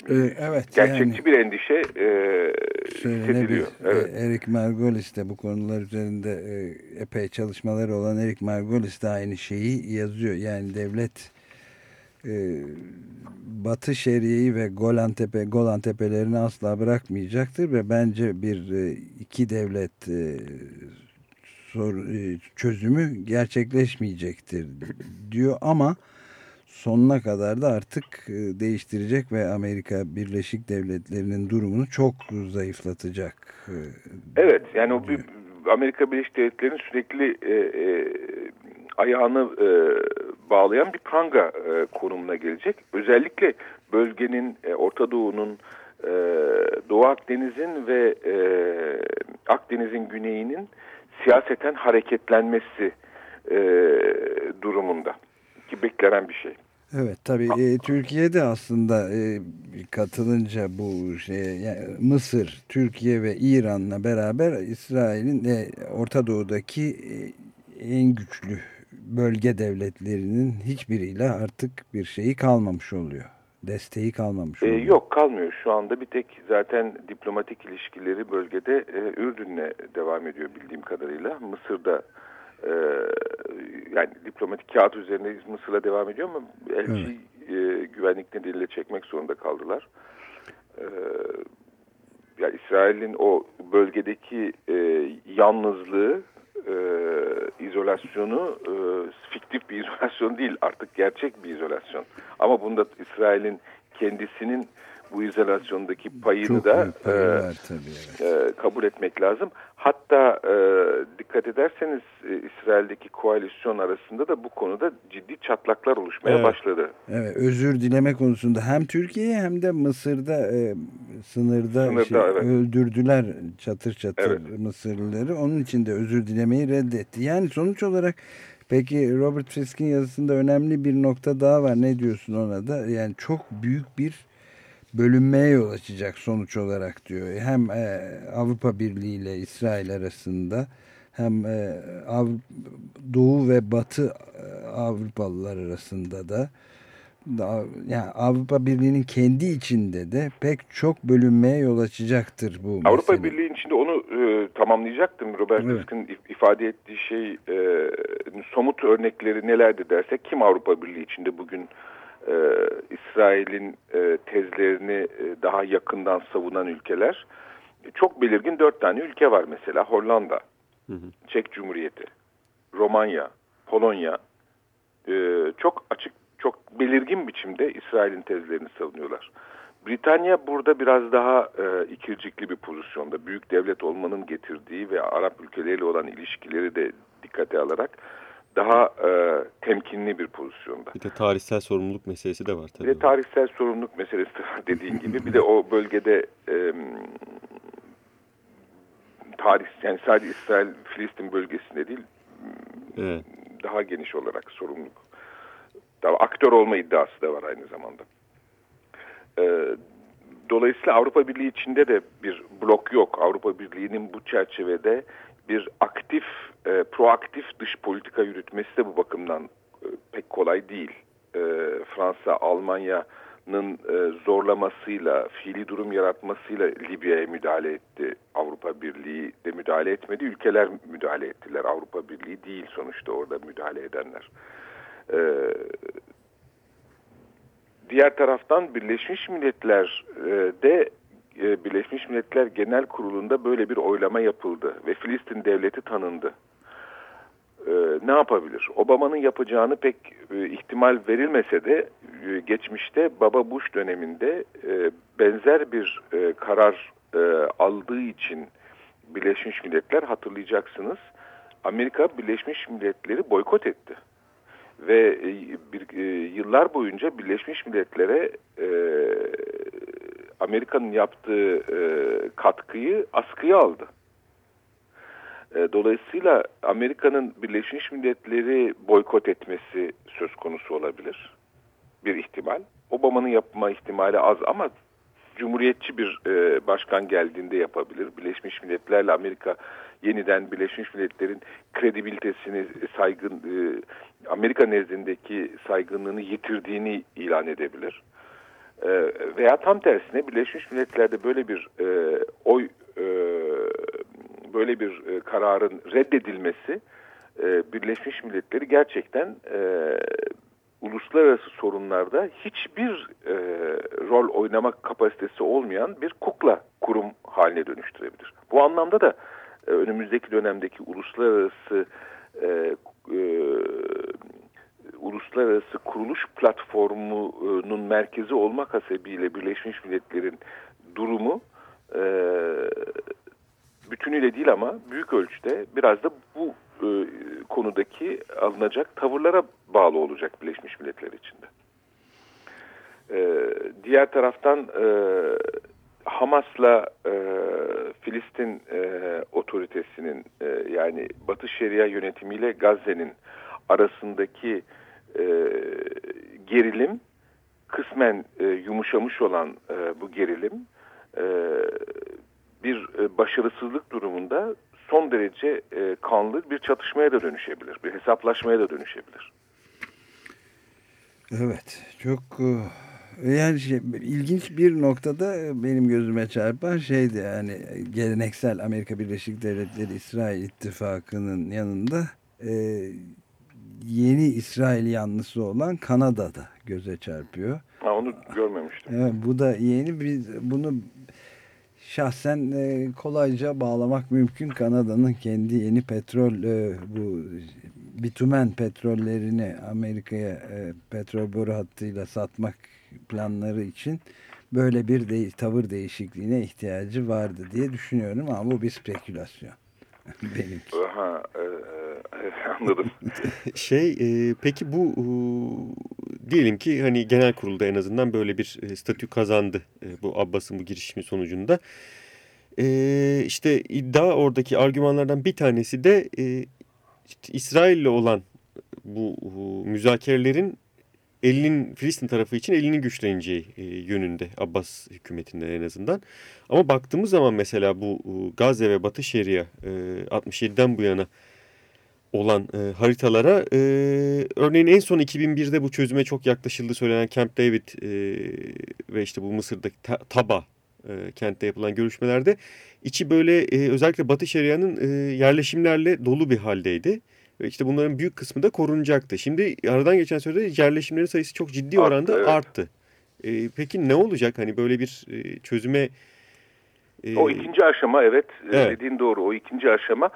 Ee, evet gerçekçi yani bir endişe e, hissediliyor. Evet. Ee, Eric Margolis de bu konular üzerinde e, epey çalışmaları olan Eric Margolis de aynı şeyi yazıyor. Yani devlet e, Batı Şeria'yı ve Golan Tepe Golan Tepelerini asla bırakmayacaktır ve bence bir e, iki devlet e, sor, e, çözümü gerçekleşmeyecektir diyor ama sonuna kadar da artık e, değiştirecek ve Amerika Birleşik Devletleri'nin durumunu çok zayıflatacak. E, Evet yani o bir, Amerika Birleşik Devletleri'nin sürekli e, e, ayağını e, bağlayan bir pranga e, konumuna gelecek. Özellikle bölgenin, e, Orta Doğu'nun, e, Doğu Akdeniz'in ve e, Akdeniz'in güneyinin siyaseten hareketlenmesi e, durumunda ki beklenen bir şey. Evet tabii e, Türkiye'de aslında e, katılınca bu şeye yani Mısır, Türkiye ve İran'la beraber İsrail'in e, Orta Doğu'daki e, en güçlü bölge devletlerinin hiçbiriyle artık bir şeyi kalmamış oluyor. Desteği kalmamış E, yok kalmıyor şu anda bir tek zaten diplomatik ilişkileri bölgede e, Ürdün'le devam ediyor bildiğim kadarıyla. Mısır'da e, yani diplomatik kağıt üzerinde Mısır'la devam ediyor ama elçi e, güvenlik nedeniyle çekmek zorunda kaldılar. E, yani İsrail'in o bölgedeki e, yalnızlığı, e, izolasyonu e, fiktif bir izolasyon değil artık gerçek bir izolasyon. Ama bunda İsrail'in kendisinin bu izolasyondaki payını Çok da e, var tabii. Evet. e, kabul etmek lazım. Hatta e, dikkat ederseniz e, İsrail'deki koalisyon arasında da bu konuda ciddi çatlaklar oluşmaya Evet. başladı. Evet, özür dileme konusunda hem Türkiye hem de Mısır'da e, sınırda, Sınırda, şey, evet. öldürdüler çatır çatır Evet. Mısırlıları. Onun için de özür dilemeyi reddetti. Yani sonuç olarak peki Robert Fisk'in yazısında önemli bir nokta daha var. Ne diyorsun ona da? Yani çok büyük bir bölünmeye yol açacak sonuç olarak diyor. Hem e, Avrupa Birliği ile İsrail arasında hem e, Av- Doğu ve Batı e, Avrupalılar arasında da da- yani Avrupa Birliği'nin kendi içinde de pek çok bölünmeye yol açacaktır bu Avrupa mesele. Birliği içinde onu e, tamamlayacaktım. Robert Evet. Fisk'in if- ifade ettiği şey e, somut örnekleri nelerdi dersek kim Avrupa Birliği içinde bugün e, İsrail'in e, tezlerini e, daha yakından savunan ülkeler çok belirgin dört tane ülke var mesela Hollanda, Çek Cumhuriyeti, Romanya, Polonya e, çok açık çok belirgin biçimde İsrail'in tezlerini savunuyorlar. Britanya burada biraz daha e, ikircikli bir pozisyonda. Büyük devlet olmanın getirdiği ve Arap ülkeleriyle olan ilişkileri de dikkate alarak daha e, temkinli bir pozisyonda. Bir de tarihsel sorumluluk meselesi de var Bir tabii. de tarihsel sorumluluk meselesi de var dediğin gibi. Bir de o bölgede e, tarih yani sadece İsrail Filistin bölgesinde değil Evet. daha geniş olarak sorumluluk. Daha aktör olma iddiası da var aynı zamanda. Ee, dolayısıyla Avrupa Birliği içinde de bir blok yok. Avrupa Birliği'nin bu çerçevede bir aktif, e, proaktif dış politika yürütmesi de bu bakımdan e, pek kolay değil. E, Fransa, Almanya'nın e, zorlamasıyla, fiili durum yaratmasıyla Libya'ya müdahale etti. Avrupa Birliği de müdahale etmedi. Ülkeler müdahale ettiler. Avrupa Birliği değil sonuçta orada müdahale edenler. E, diğer taraftan Birleşmiş Milletler e, de e, Birleşmiş Milletler Genel Kurulu'nda böyle bir oylama yapıldı ve Filistin devleti tanındı. E, ne yapabilir? Obama'nın yapacağını pek e, ihtimal verilmese de e, geçmişte Baba Bush döneminde e, benzer bir karar aldığı için Birleşmiş Milletler hatırlayacaksınız Amerika Birleşmiş Milletleri boykot etti. ve yıllar boyunca Birleşmiş Milletler'e e, Amerika'nın yaptığı e, katkıyı askıya aldı. E, dolayısıyla Amerika'nın Birleşmiş Milletleri boykot etmesi söz konusu olabilir. Bir ihtimal. Obama'nın yapma ihtimali az ama cumhuriyetçi bir e, başkan geldiğinde yapabilir. Birleşmiş Milletler'le Amerika yeniden Birleşmiş Milletler'in kredibilitesini, saygın e, Amerika nezdindeki saygınlığını yitirdiğini ilan edebilir. E, veya tam tersine Birleşmiş Milletler'de böyle bir e, oy e, böyle bir e, kararın reddedilmesi e, Birleşmiş Milletleri gerçekten e, uluslararası sorunlarda hiçbir e, rol oynamak kapasitesi olmayan bir kukla kurum haline dönüştürebilir. Bu anlamda da e, önümüzdeki dönemdeki uluslararası e, e, uluslararası kuruluş platformunun merkezi olmak hasebiyle Birleşmiş Milletler'in durumu e, bütünüyle değil ama büyük ölçüde biraz da bu e, konudaki alınacak tavırlara bağlı olacak Birleşmiş Milletler içinde. E, diğer taraftan e, Hamas'la e, Filistin e, otoritesinin e, yani Batı Şeria yönetimiyle Gazze'nin arasındaki e, gerilim kısmen e, yumuşamış olan e, bu gerilim e, bir e, başarısızlık durumunda son derece e, kanlı bir çatışmaya da dönüşebilir. Bir hesaplaşmaya da dönüşebilir. Evet çok e, yani şey, ilginç bir noktada benim gözüme çarpan şeydi yani geleneksel Amerika Birleşik Devletleri İsrail ittifakının yanında e, yeni İsrail yanlısı olan Kanada'da göze çarpıyor. Ha, onu görmemiştim. Evet, bu da yeni bir bunu şahsen e, kolayca bağlamak mümkün. Kanada'nın kendi yeni petrol e, bu bitumen petrollerini Amerika'ya e, petrol boru hattıyla satmak planları için böyle bir de, tavır değişikliğine ihtiyacı vardı diye düşünüyorum ama bu bir spekülasyon. Benimki. Ha, e, e, anladım. Şey e, peki bu e, diyelim ki hani genel kurulda en azından böyle bir e, statü kazandı e, bu Abbas'ın bu girişimi sonucunda. E, işte iddia oradaki argümanlardan bir tanesi de e, işte İsrail'le olan bu e, müzakerelerin elinin Filistin tarafı için elinin güçleneceği e, yönünde Abbas hükümetinden en azından. Ama baktığımız zaman mesela bu e, Gazze ve Batı Şeria e, 67'den bu yana olan e, haritalara e, örneğin en son 2001'de bu çözüme çok yaklaşıldığı söylenen Camp David e, ve işte bu Mısır'daki Ta Taba e, kentte yapılan görüşmelerde içi böyle e, özellikle Batı Şeria'nın e, yerleşimlerle dolu bir haldeydi. Ve işte bunların büyük kısmı da korunacaktı. Şimdi aradan geçen sürede yerleşimlerin sayısı çok ciddi oranda evet. arttı. E, peki ne olacak hani böyle bir e, çözüme... e, O ikinci aşama evet, e, Evet. dediğin doğru o ikinci aşama.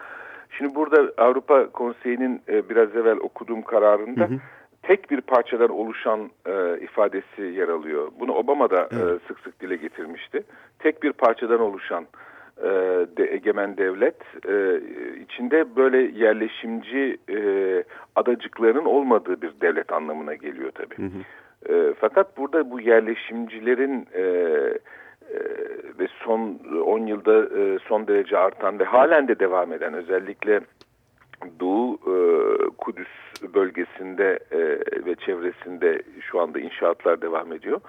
Şimdi burada Avrupa Konseyi'nin e, biraz evvel okuduğum kararında Hı hı. tek bir parçadan oluşan e, ifadesi yer alıyor. Bunu Obama da e, Evet. sık sık dile getirmişti. Tek bir parçadan oluşan e, de, egemen devlet e, içinde böyle yerleşimci e, adacıkların olmadığı bir devlet anlamına geliyor tabii. Hı hı. E, fakat burada bu yerleşimcilerin e, e, ve son 10 yılda e, son derece artan ve halen de devam eden özellikle Doğu e, Kudüs bölgesinde e, ve çevresinde şu anda inşaatlar devam ediyor.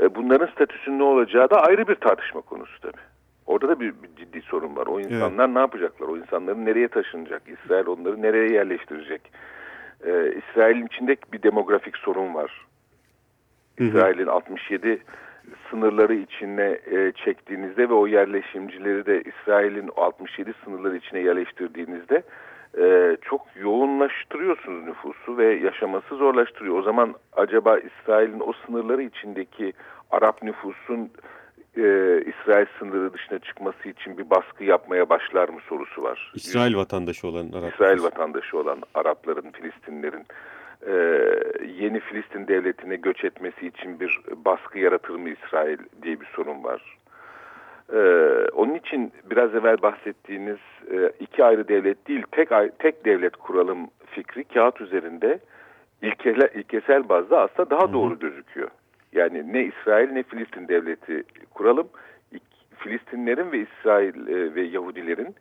E, bunların statüsünün ne olacağı da ayrı bir tartışma konusu tabii. Orada da bir, bir ciddi sorun var. O insanlar ne yapacaklar? O insanların nereye taşınacak? İsrail onları nereye yerleştirecek? E, İsrail'in içinde bir demografik sorun var. İsrail'in 67 sınırları içine e, çektiğinizde ve o yerleşimcileri de İsrail'in 67 sınırları içine yerleştirdiğinizde e, çok yoğunlaştırıyorsunuz nüfusu ve yaşaması zorlaştırıyor. O zaman acaba İsrail'in o sınırları içindeki Arap nüfusun e, İsrail sınırı dışına çıkması için bir baskı yapmaya başlar mı sorusu var. İsrail vatandaşı olan Arap. İsrail vatandaşı olan Arapların, Filistinlerin e, yeni Filistin devletine göç etmesi için bir baskı yaratır mı İsrail diye bir sorun var. E, onun için biraz evvel bahsettiğiniz e, iki ayrı devlet değil tek tek devlet kuralım fikri kağıt üzerinde ilkele, ilkesel bazda aslında daha doğru gözüküyor. Yani ne İsrail ne Filistin devleti kuralım. Filistinlerin ve İsrail e, ve Yahudilerin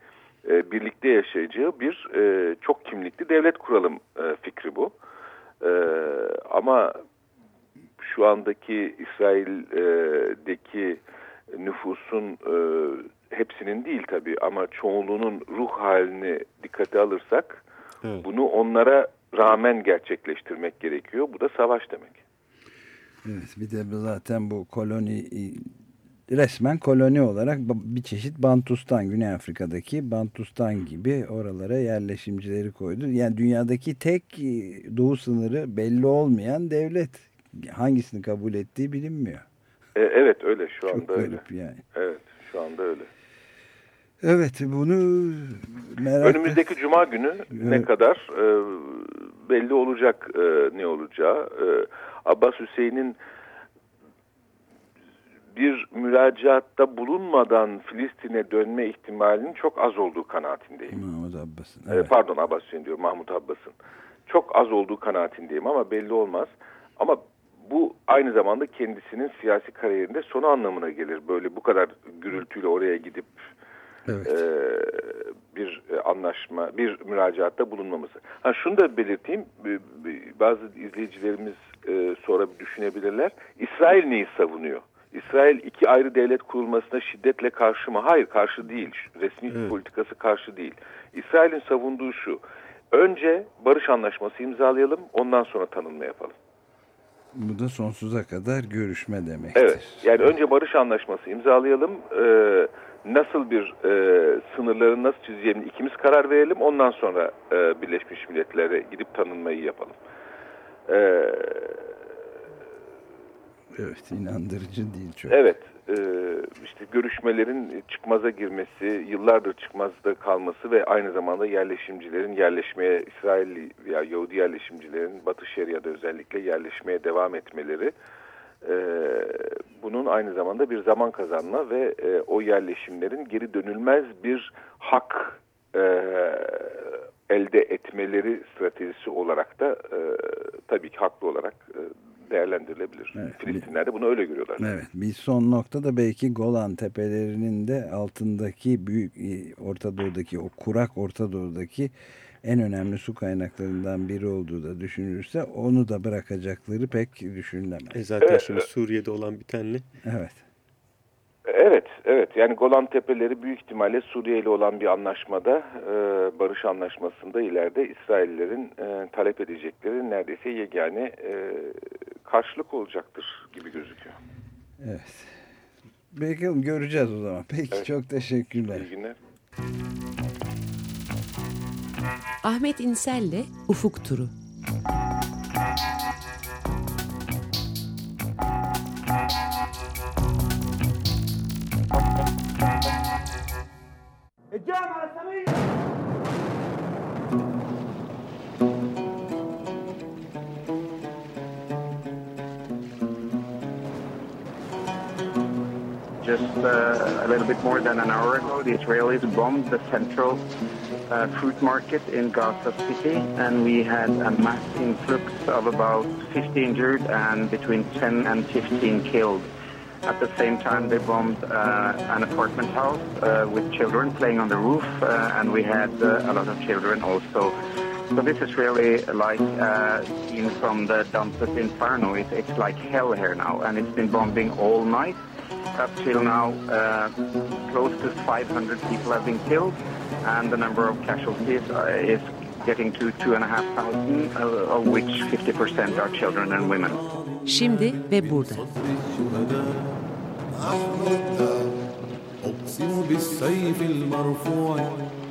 e, birlikte yaşayacağı bir e, çok kimlikli devlet kuralım e, fikri bu. E, ama şu andaki İsrail'deki nüfusun e, hepsinin değil tabii ama çoğunluğunun ruh halini dikkate alırsak Evet. bunu onlara rağmen gerçekleştirmek gerekiyor. Bu da savaş demek. Evet bir de zaten bu koloni resmen koloni olarak bir çeşit Bantustan Güney Afrika'daki Bantustan gibi oralara yerleşimcileri koydu. Yani dünyadaki tek e, doğu sınırı belli olmayan devlet. Hangisini kabul ettiği bilinmiyor. E, evet öyle şu Çok anda öyle. garip yani. Evet şu anda öyle. Evet bunu merak Önümüzdeki cuma günü ne Evet. kadar e, belli olacak e, ne olacağı. E, Abbas Hüseyin'in bir müracaatta bulunmadan Filistin'e dönme ihtimalinin çok az olduğu kanaatindeyim. Mahmut Abbas'ın. E, Evet. pardon Abbas Hüseyin diyor Mahmut Abbas'ın. Çok az olduğu kanaatindeyim ama belli olmaz. Ama bu aynı zamanda kendisinin siyasi kariyerinde sonu anlamına gelir. Böyle bu kadar gürültüyle oraya gidip Evet. e, bir e, anlaşma, bir müracaatta bulunmaması. Ha şunu da belirteyim, b- b- bazı izleyicilerimiz e, sonra bir düşünebilirler. İsrail neyi savunuyor? İsrail iki ayrı devlet kurulmasına şiddetle karşı mı? Hayır, karşı değil. Resmi Evet. politikası karşı değil. İsrail'in savunduğu şu. Önce barış anlaşması imzalayalım, ondan sonra tanınma yapalım. Bu da sonsuza kadar görüşme demektir. Evet. Yani önce barış anlaşması imzalayalım. e, nasıl bir e, sınırları nasıl çizeceğini ikimiz karar verelim. Ondan sonra e, Birleşmiş Milletler'e gidip tanınmayı yapalım. E, Evet inandırıcı değil çok. evet. e, işte görüşmelerin çıkmaza girmesi, yıllardır çıkmazda kalması ve aynı zamanda yerleşimcilerin yerleşmeye, İsrail ya Yahudi yerleşimcilerin Batı Şeria'da özellikle yerleşmeye devam etmeleri e, bunun aynı zamanda bir zaman kazanma ve e, o yerleşimlerin geri dönülmez bir hak e, elde etmeleri stratejisi olarak da e, tabii ki haklı olarak e, değerlendirilebilir. Evet. Filistinler de bunu öyle görüyorlar. Evet bir son nokta da belki Golan Tepelerinin de altındaki büyük e, Orta Doğu'daki o kurak Orta Doğu'daki en önemli su kaynaklarından biri olduğu da düşünülürse onu da bırakacakları pek düşünülemez. E zaten Evet, şimdi evet. Suriye'de olan bitenle Evet. Evet, evet. Yani Golan Tepeleri büyük ihtimalle Suriye ile olan bir anlaşmada, e, barış anlaşmasında ileride İsraillerin e, talep edecekleri neredeyse yegane e, karşılık olacaktır gibi gözüküyor. Evet. Bakalım göreceğiz o zaman. Peki Evet. çok teşekkürler. İyi günler. Ahmet İnsel'le Ufuk Turu. Just uh, a little bit more than an hour ago, the Israelis bombed the central uh, fruit market in Gaza City, and we had a mass influx of about 50 injured and between 10 and 15 killed. At the same time, they bombed uh, an apartment house uh, with children playing on the roof, uh, and we had uh, a lot of children also. So this is really like uh, seen from the Dante's Inferno. It, it's like hell here now, and it's been bombing all night. Up till now, uh, close to 500 people have been killed, and the number of casualties uh, is getting to 2,500, uh, of which 50% are children and women. Şimdi ve burada. أقسم بالسيف المرفوع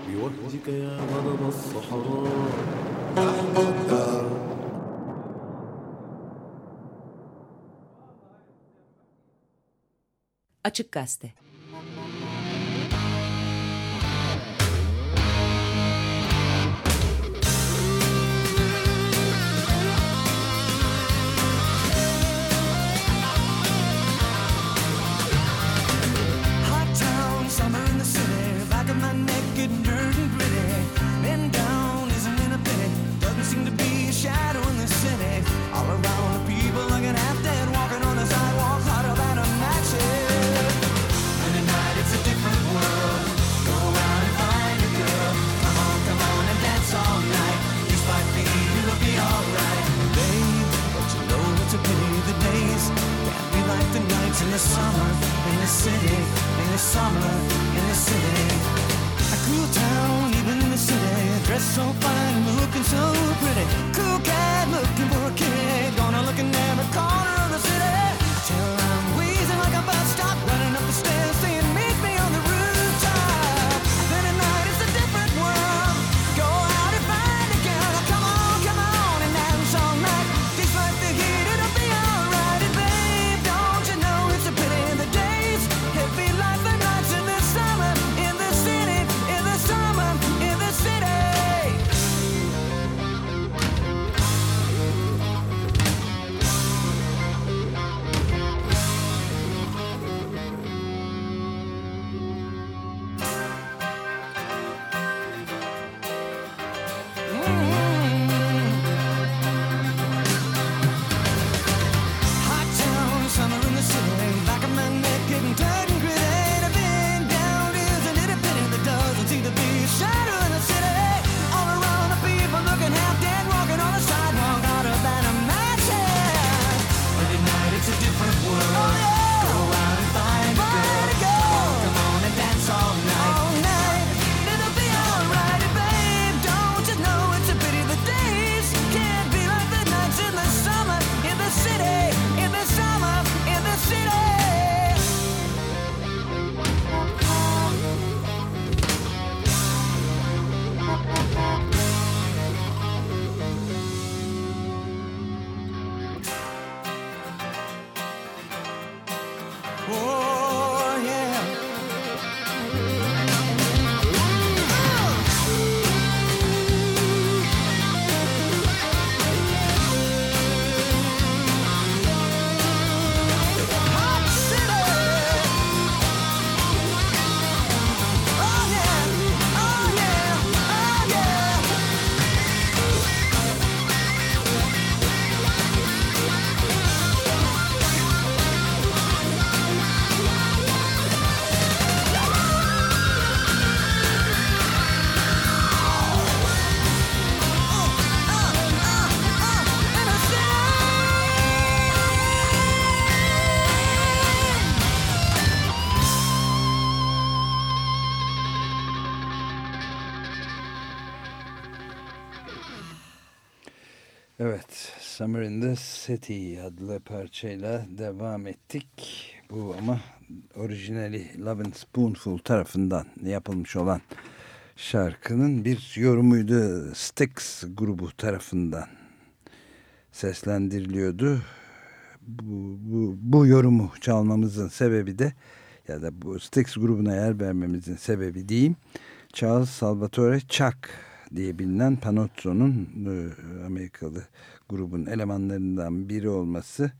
بوحدك يا غضب الصحراء نحن الدار Açık Gazete. summer in the city, in the summer in the city. A cool town, even in the city, dressed so fine, looking so pretty. Cool guy. The City adlı parçayla devam ettik. Bu ama orijinali Love and Spoonful tarafından yapılmış olan şarkının bir yorumuydu. Styx grubu tarafından seslendiriliyordu. Bu, bu, bu yorumu çalmamızın sebebi de ya da bu Styx grubuna yer vermemizin sebebi diyeyim. Charles Salvatore Chuck diye bilinen Panozzo'nun e, Amerikalı grubun elemanlarından biri olması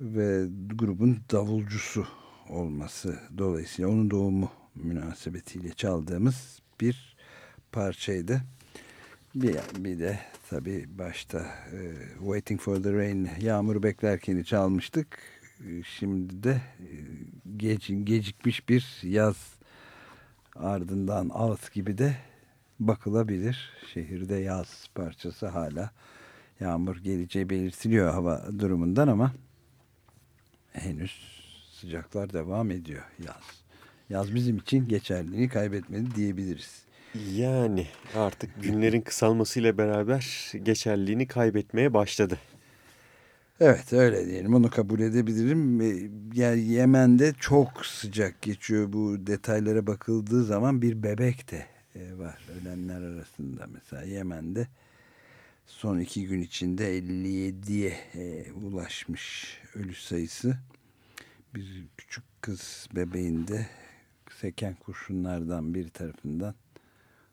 ve grubun davulcusu olması dolayısıyla onun doğumu münasebetiyle çaldığımız bir parçaydı. Bir, bir de tabii başta e, Waiting for the Rain yağmuru beklerken çalmıştık. Şimdi de e, geç, gecikmiş bir yaz ardından alt gibi de bakılabilir. Şehirde yaz parçası hala yağmur geleceği belirtiliyor hava durumundan ama henüz sıcaklar devam ediyor yaz. Yaz bizim için geçerliliğini kaybetmedi diyebiliriz. Yani artık günlerin kısalmasıyla beraber geçerliliğini kaybetmeye başladı. Evet öyle diyelim onu kabul edebilirim. Ee, Yani Yemen'de çok sıcak geçiyor bu detaylara bakıldığı zaman bir bebek de e, var ölenler arasında mesela Yemen'de son iki gün içinde 57'ye e, ulaşmış ölü sayısı. Bir küçük kız bebeğinde seken kurşunlardan bir tarafından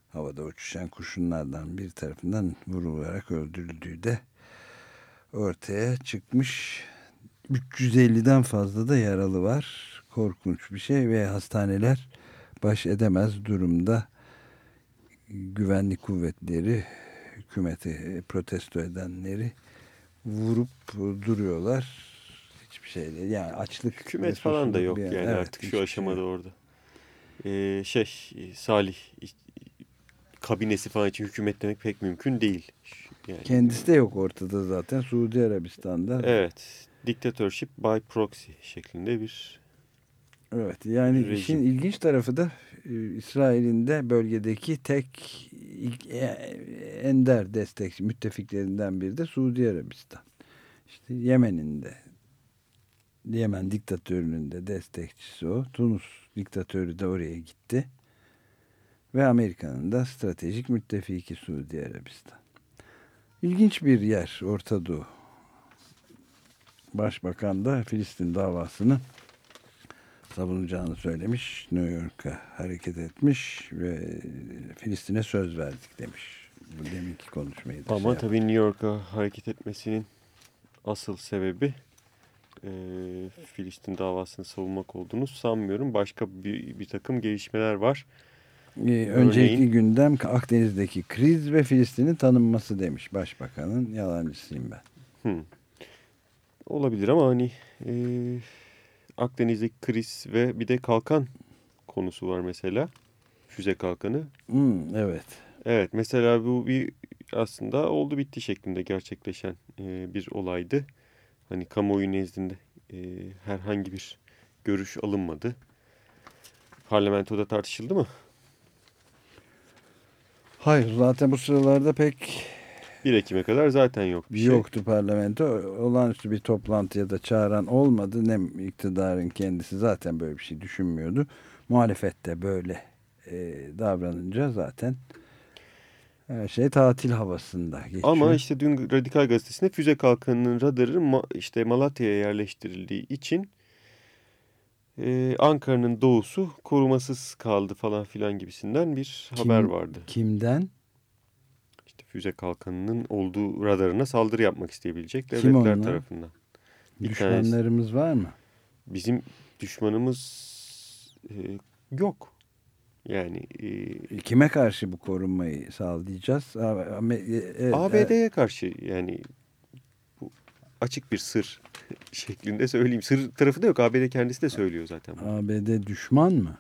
havada uçuşan kurşunlardan bir tarafından vurularak öldürüldüğü de ortaya çıkmış. 350'den fazla da yaralı var. Korkunç bir şey ve hastaneler baş edemez durumda. Güvenlik kuvvetleri hükümeti e, protesto edenleri vurup duruyorlar. Hiçbir şey değil. Yani açlık Hükümet falan da yok yani Evet, artık şu şey aşamada yok. orada. Ee, şey Salih kabinesi falan için hükümet demek pek mümkün değil. Yani, Kendisi de yok ortada zaten. Suudi Arabistan'da. Evet. Dictatorship by proxy şeklinde bir Evet yani Rejim. işin ilginç tarafı da e, İsrail'in de bölgedeki tek e, ender destekçi müttefiklerinden biri de Suudi Arabistan. İşte Yemen'in de Yemen diktatörünün de destekçisi o. Tunus diktatörü de oraya gitti. Ve Amerika'nın da stratejik müttefiki Suudi Arabistan. İlginç bir yer Orta Doğu. Başbakan da Filistin davasını savunacağını söylemiş. New York'a hareket etmiş ve Filistin'e söz verdik demiş. Bu deminki konuşmayı da Ama şey tabii New York'a hareket etmesinin asıl sebebi e, Filistin davasını savunmak olduğunu sanmıyorum. Başka bir, bir takım gelişmeler var. Ee, öncelikli Örneğin- gündem Akdeniz'deki kriz ve Filistin'in tanınması demiş başbakanın. Yalancısıyım ben. Hmm. Olabilir ama hani e, Akdeniz'deki kriz ve bir de kalkan konusu var mesela. Füze kalkanı. Hmm, evet. Evet mesela bu bir aslında oldu bitti şeklinde gerçekleşen e, bir olaydı. Hani kamuoyu nezdinde e, herhangi bir görüş alınmadı. Parlamentoda tartışıldı mı? Hayır zaten bu sıralarda pek 1 Ekim'e kadar zaten yok bir şey. yoktu parlamento. Olağanüstü bir toplantıya da çağıran olmadı. Ne iktidarın kendisi zaten böyle bir şey düşünmüyordu. Muhalefet de böyle e, davranınca zaten her şey tatil havasında geçiyor. Ama işte dün Radikal Gazetesi'nde füze kalkanının radarı Ma- işte Malatya'ya yerleştirildiği için e, Ankara'nın doğusu korumasız kaldı falan filan gibisinden bir Kim- haber vardı. Kimden? Füze kalkanının olduğu radarına saldırı yapmak isteyebilecek Kim devletler onlar? tarafından. Bir tanesi- Düşmanlarımız var mı? Bizim düşmanımız e, yok. Yani e, Kime karşı bu korunmayı sağlayacağız? A- Am- e- e- ABD'ye karşı yani bu açık bir sır şeklinde söyleyeyim. Sır tarafı da yok. ABD kendisi de söylüyor zaten. bunu. ABD düşman mı?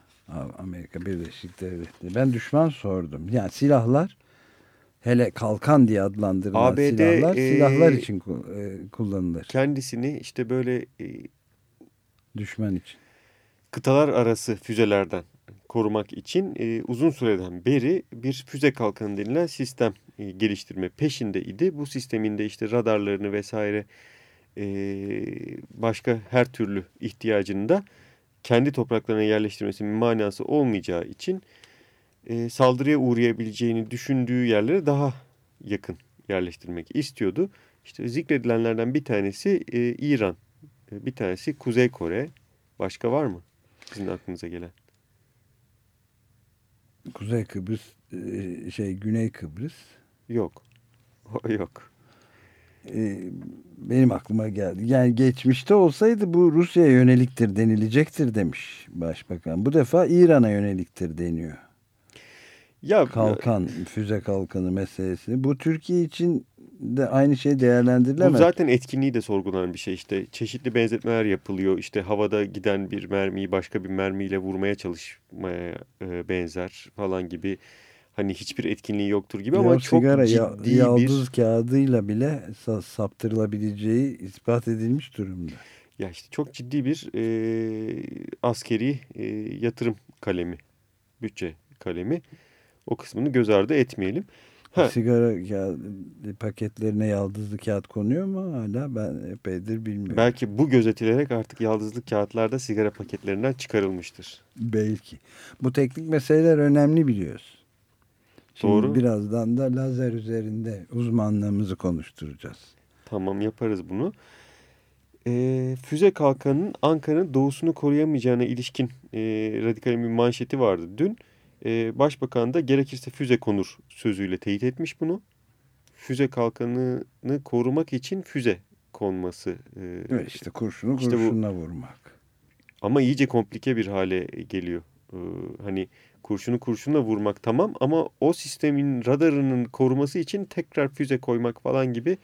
Amerika Birleşik Devletleri. Ben düşman sordum. Yani silahlar hele kalkan diye adlandırılan ABD, silahlar e, silahlar için e, kullanılır. Kendisini işte böyle e, Düşman için. kıtalar arası füzelerden korumak için e, uzun süreden beri bir füze kalkanı denilen sistem e, geliştirme peşindeydi. Bu sistemin de işte radarlarını vesaire e, başka her türlü ihtiyacını da kendi topraklarına yerleştirmesinin manası olmayacağı için e, saldırıya uğrayabileceğini düşündüğü yerlere daha yakın yerleştirmek istiyordu. İşte zikredilenlerden bir tanesi e, İran, e, bir tanesi Kuzey Kore. Başka var mı sizin aklınıza gelen? Kuzey Kıbrıs e, şey Güney Kıbrıs Yok. O yok. e, benim aklıma geldi. Yani geçmişte olsaydı bu Rusya'ya yöneliktir denilecektir demiş başbakan. Bu defa İran'a yöneliktir deniyor. Ya Kalkan, füze kalkanı meselesi. Bu Türkiye için de aynı şey bu değerlendirilemez. zaten etkinliği de sorgulanan bir şey. İşte çeşitli benzetmeler yapılıyor. İşte havada giden bir mermiyi başka bir mermiyle vurmaya çalışmaya e, benzer falan gibi. Hani hiçbir etkinliği yoktur gibi ama Ya çok sigara ya- ciddi yaldız bir kağıdıyla bile sa- saptırılabileceği ispat edilmiş durumda. ya işte çok ciddi bir e, askeri e, yatırım kalemi, bütçe kalemi. O kısmını göz ardı etmeyelim. Ha. Sigara kağıdı, paketlerine yaldızlı kağıt konuyor mu hala? Ben epeydir bilmiyorum. Belki bu gözetilerek artık yaldızlı kağıtlarda sigara paketlerinden çıkarılmıştır. Belki. Bu teknik meseleler önemli biliyoruz. Şimdi Doğru. birazdan da lazer üzerinde uzmanlığımızı konuşturacağız. Tamam yaparız bunu. Ee, füze kalkanının Ankara'nın doğusunu koruyamayacağına ilişkin e, radikal bir manşeti vardı dün. E, Başbakan da gerekirse füze konur sözüyle teyit etmiş bunu. Füze kalkanını korumak için füze konması. e, Evet, işte kurşunu işte bu- kurşunla vurmak. Ama iyice komplike bir hale geliyor. Ee, hani kurşunu kurşunla vurmak tamam ama o sistemin radarının koruması için tekrar füze koymak falan gibi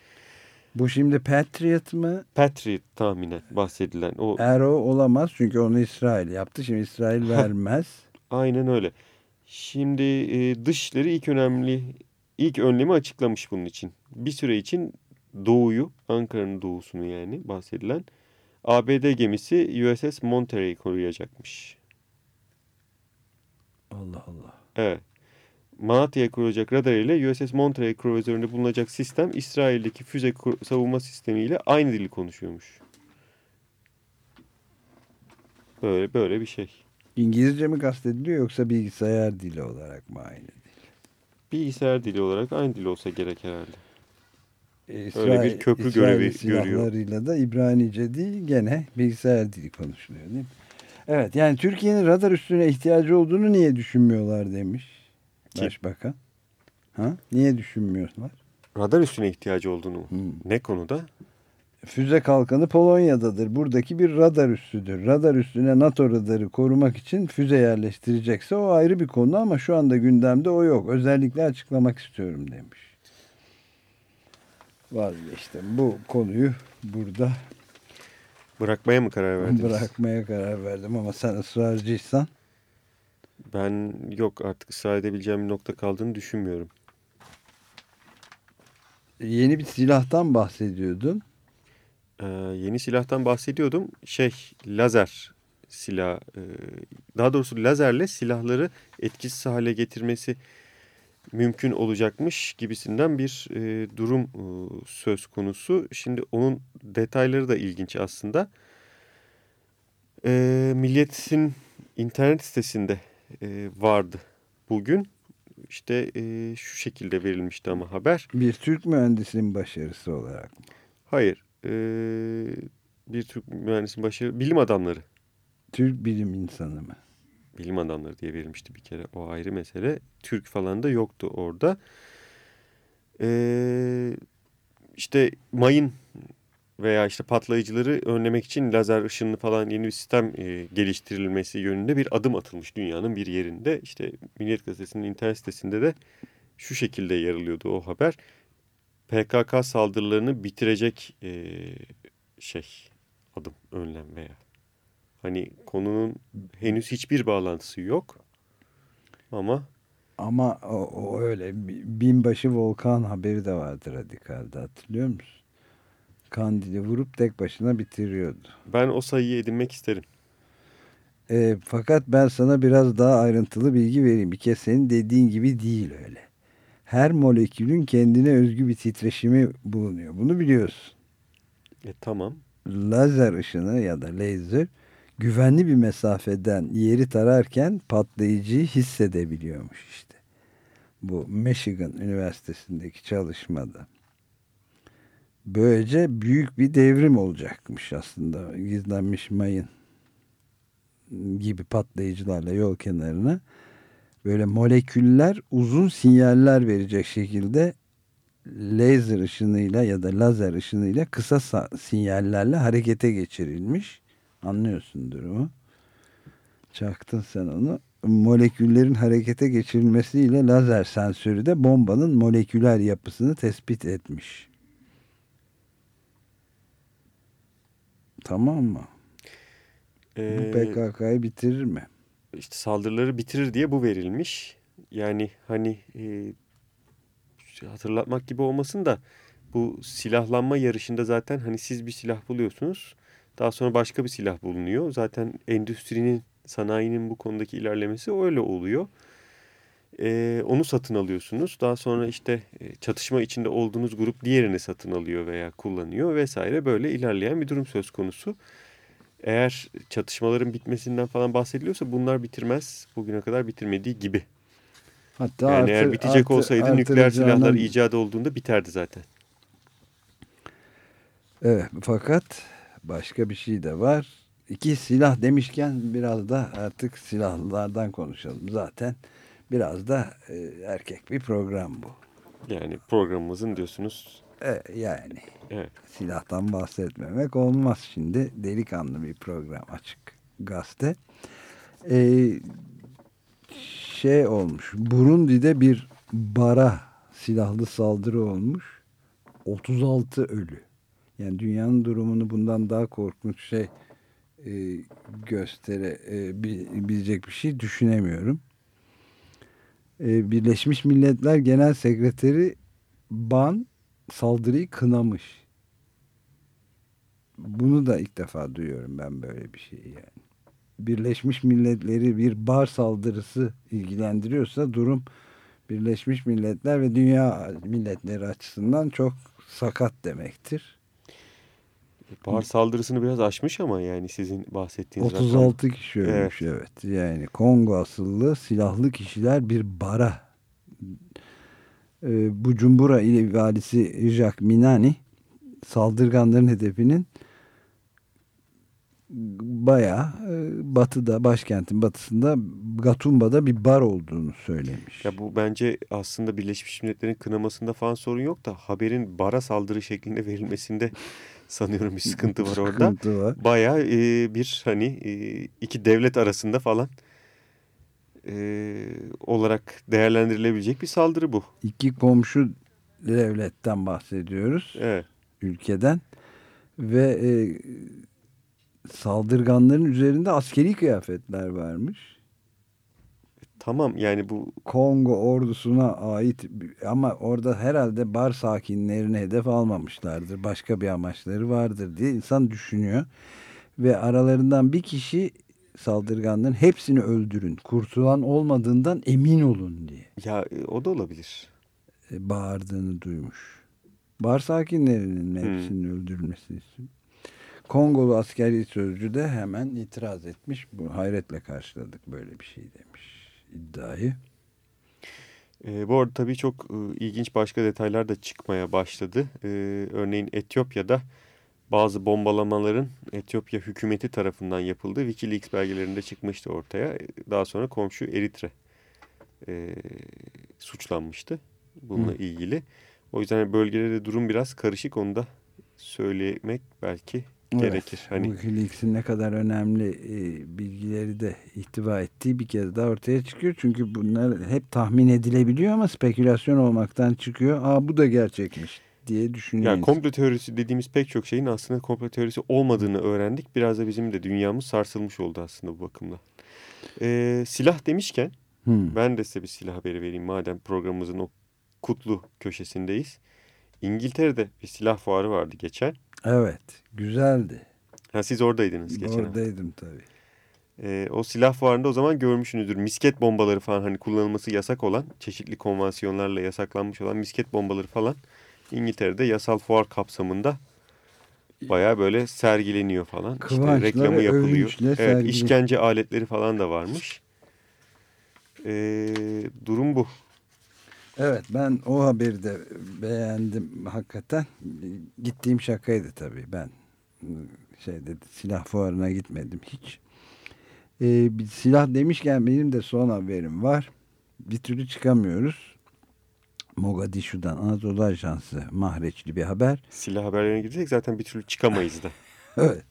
Bu şimdi Patriot mı? Patriot tahminen bahsedilen o Arrow olamaz çünkü onu İsrail yaptı. Şimdi İsrail vermez. aynen öyle. Şimdi e, dışişleri ilk önemli ilk önlemi açıklamış bunun için. Bir süre için doğuyu, Ankara'nın doğusunu yani bahsedilen ABD gemisi USS Monterey koruyacakmış. Allah Allah. Evet. Malatya'ya kurulacak radar ile USS Monterey kruvazöründe bulunacak sistem İsrail'deki füze savunma sistemiyle aynı dili konuşuyormuş. Böyle böyle bir şey. İngilizce mi kastediliyor yoksa bilgisayar dili olarak mı aynı? Bilgisayar dili olarak aynı dil olsa gerek herhalde. E, Öyle bir köprü İsrail görevi silahlarıyla da İbranice değil gene bilgisayar dili konuşuluyor değil mi? Evet yani Türkiye'nin radar üstüne ihtiyacı olduğunu niye düşünmüyorlar demiş Kim? Başbakan. Ha? Niye düşünmüyorlar? Radar üstüne ihtiyacı olduğunu? Hmm. Ne konuda? Füze kalkanı Polonya'dadır. Buradaki bir radar üssüdür. Radar üstüne NATO radarı korumak için füze yerleştirecekse o ayrı bir konu ama şu anda gündemde o yok. Özellikle açıklamak istiyorum demiş. Vazgeçtim. Bu konuyu burada Bırakmaya mı karar verdiniz? bırakmaya karar verdim ama sen ısrarcıysan Ben yok artık ısrar edebileceğim bir nokta kaldığını düşünmüyorum. yeni bir silahtan bahsediyordun. Ee, yeni silahtan bahsediyordum. Şey lazer silah. e, daha doğrusu lazerle silahları etkisiz hale getirmesi mümkün olacakmış gibisinden bir e, durum e, söz konusu. Şimdi onun detayları da ilginç aslında. E, Milliyet'in internet sitesinde e, vardı bugün. İşte e, şu şekilde verilmişti ama haber. Bir Türk mühendisinin başarısı olarak mı? Hayır. E, bir Türk mühendisin başarı bilim adamları Türk bilim insanı mı? bilim adamları diye verilmişti bir kere. O ayrı mesele. Türk falan da yoktu orada. Ee, işte mayın veya işte patlayıcıları önlemek için lazer ışınlı falan yeni bir sistem e, geliştirilmesi yönünde bir adım atılmış dünyanın bir yerinde. İşte Milliyet Gazetesi'nin internet sitesinde de şu şekilde yer alıyordu o haber. PKK saldırılarını bitirecek e, şey adım önlem veya hani konunun henüz hiçbir bağlantısı yok ama Ama o, o öyle binbaşı volkan haberi de vardı radikalde hatırlıyor musun? Kandili vurup tek başına bitiriyordu. ben o sayıyı edinmek isterim. E, fakat ben sana biraz daha ayrıntılı bilgi vereyim. Bir kez senin dediğin gibi değil öyle. Her molekülün kendine özgü bir titreşimi bulunuyor. Bunu biliyorsun. E, tamam. Lazer ışını ya da laser güvenli bir mesafeden yeri tararken patlayıcıyı hissedebiliyormuş işte. Bu Michigan Üniversitesi'ndeki çalışmada. Böylece büyük bir devrim olacakmış aslında gizlenmiş mayın gibi patlayıcılarla yol kenarına böyle moleküller uzun sinyaller verecek şekilde laser ışınıyla ya da lazer ışınıyla kısa sa- sinyallerle harekete geçirilmiş. Anlıyorsun durumu. Çaktın sen onu. Moleküllerin harekete geçirilmesiyle lazer sensörü de bombanın moleküler yapısını tespit etmiş. Tamam mı? Bu Ee, PKK'yı bitirir mi? İşte saldırıları bitirir diye bu verilmiş. Yani hani e, hatırlatmak gibi olmasın da bu silahlanma yarışında zaten hani siz bir silah buluyorsunuz. Daha sonra başka bir silah bulunuyor. Zaten endüstrinin, sanayinin bu konudaki ilerlemesi öyle oluyor. E, onu satın alıyorsunuz. Daha sonra işte e, çatışma içinde olduğunuz grup diğerini satın alıyor veya kullanıyor vesaire. Böyle ilerleyen bir durum söz konusu. Eğer çatışmaların bitmesinden falan bahsediliyorsa bunlar bitirmez. Bugüne kadar bitirmediği gibi. Hatta yani eğer artır- bitecek artı- olsaydı nükleer silahlar icat olduğunda biterdi zaten. Evet fakat başka bir şey de var. İki silah demişken biraz da artık silahlardan konuşalım. Zaten biraz da e, erkek bir program bu. Yani programımızın diyorsunuz. E, yani Evet. silahtan bahsetmemek olmaz şimdi. Delikanlı bir program açık gazete. E, şey olmuş. Burundi'de bir bara silahlı saldırı olmuş. 36 ölü. Yani dünyanın durumunu bundan daha korkunç şey e, gösterebilecek bir şey düşünemiyorum. E, Birleşmiş Milletler Genel Sekreteri Ban saldırıyı kınamış. Bunu da ilk defa duyuyorum ben böyle bir şeyi yani. Birleşmiş Milletleri bir bar saldırısı ilgilendiriyorsa durum Birleşmiş Milletler ve dünya milletleri açısından çok sakat demektir. Bar saldırısını biraz aşmış ama yani sizin bahsettiğiniz rakam. 36 kişi ölmüş evet. Yani Kongo asıllı silahlı kişiler bir bara e, Bujumbura ili valisi Jacques Minani saldırganların hedefinin bayağı e, batıda başkentin batısında Gatumba'da bir bar olduğunu söylemiş. Ya bu bence aslında Birleşmiş Milletler'in kınamasında falan sorun yok da haberin bara saldırı şeklinde verilmesinde sanıyorum bir sıkıntı var orada. Sıkıntı var. Bayağı e, bir hani e, iki devlet arasında falan e, olarak değerlendirilebilecek bir saldırı bu. İki komşu devletten bahsediyoruz. Evet. Ülkeden ve e, saldırganların üzerinde askeri kıyafetler varmış. Tamam yani bu Kongo ordusuna ait ama orada herhalde bar sakinlerini hedef almamışlardır. Başka bir amaçları vardır diye insan düşünüyor. Ve aralarından bir kişi saldırganların hepsini öldürün. Kurtulan olmadığından emin olun diye ya e, o da olabilir. e, bağırdığını duymuş. Bar sakinlerinin hepsinin öldürülmesi için. Kongolu askeri sözcü de hemen itiraz etmiş. Bu hayretle karşıladık böyle bir şey demiş iddiayı. E, bu arada tabii çok e, ilginç başka detaylar da çıkmaya başladı. E, örneğin Etiyopya'da bazı bombalamaların Etiyopya hükümeti tarafından yapıldığı Wikileaks belgelerinde çıkmıştı ortaya. Daha sonra komşu Eritre e, suçlanmıştı bununla Hı. ilgili. O yüzden bölgelerde durum biraz karışık onu da söylemek belki Evet, gerekir. Hani Wikileaks'in ne kadar önemli e, bilgileri de ihtiva ettiği bir kez daha ortaya çıkıyor. Çünkü bunlar hep tahmin edilebiliyor ama spekülasyon olmaktan çıkıyor. Aa bu da gerçekmiş diye düşünüyor. Yani komplo teorisi dediğimiz pek çok şeyin aslında komplo teorisi olmadığını öğrendik. Biraz da bizim de dünyamız sarsılmış oldu aslında bu bakımda. Ee, silah demişken Hmm. ben de size bir silah haberi vereyim madem programımızın o kutlu köşesindeyiz. İngiltere'de bir silah fuarı vardı geçen. Evet güzeldi. Ha, siz oradaydınız geçen hafta. Oradaydım tabii. Ee, o silah fuarında o zaman görmüşsünüzdür. Misket bombaları falan hani kullanılması yasak olan, çeşitli konvansiyonlarla yasaklanmış olan misket bombaları falan İngiltere'de yasal fuar kapsamında bayağı böyle sergileniyor falan. Kıvançla işte reklamı yapılıyor. Evet, işkence aletleri falan da varmış. Ee, durum bu. Evet ben o haberi de beğendim hakikaten. Gittiğim şakaydı tabii ben. Şeyde silah fuarına gitmedim hiç. Ee, silah demişken benim de son haberim var. Bir türlü çıkamıyoruz. Mogadishu'dan Anadolu Ajansı mahreçli bir haber. Silah haberlerine girsek zaten bir türlü çıkamayız da. Evet.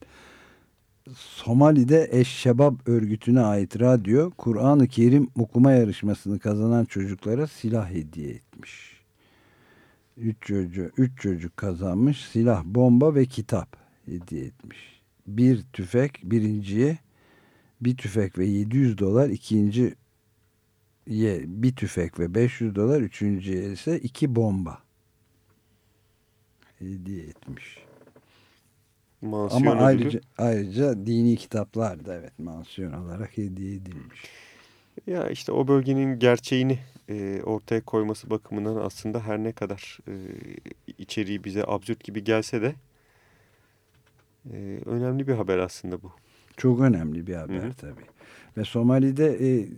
Somali'de Eşşebab örgütüne ait radyo Kur'an-ı Kerim okuma yarışmasını kazanan çocuklara silah hediye etmiş. Üç çocuk, üç çocuk kazanmış silah, bomba ve kitap hediye etmiş. Bir tüfek birinciye, bir tüfek ve 700 dolar ikinci bir tüfek ve 500 dolar üçüncüye ise iki bomba hediye etmiş. Mansiyon Ama ödülü. ayrıca, ayrıca dini kitaplar da evet mansiyon olarak hediye edilmiş. Ya işte o bölgenin gerçeğini e, ortaya koyması bakımından aslında her ne kadar e, içeriği bize absürt gibi gelse de e, önemli bir haber aslında bu. Çok önemli bir haber Hı hı. tabii. Ve Somali'de e,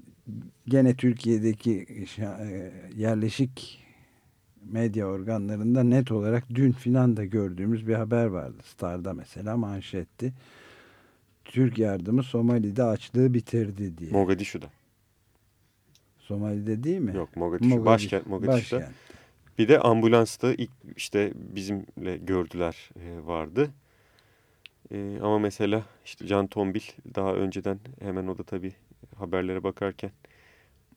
gene Türkiye'deki şa- e, yerleşik medya organlarında net olarak dün filan da gördüğümüz bir haber vardı. Star'da mesela manşetti. Türk yardımı Somali'de açlığı bitirdi diye. Mogadishu'da. Somali'de değil mi? Yok Mogadishu. Mogadishu, Başkent Mogadishu'da. başkent. Bir de ambulansta ilk işte bizimle gördüler e, vardı. E, ama mesela işte Can Tombil daha önceden hemen o da tabii haberlere bakarken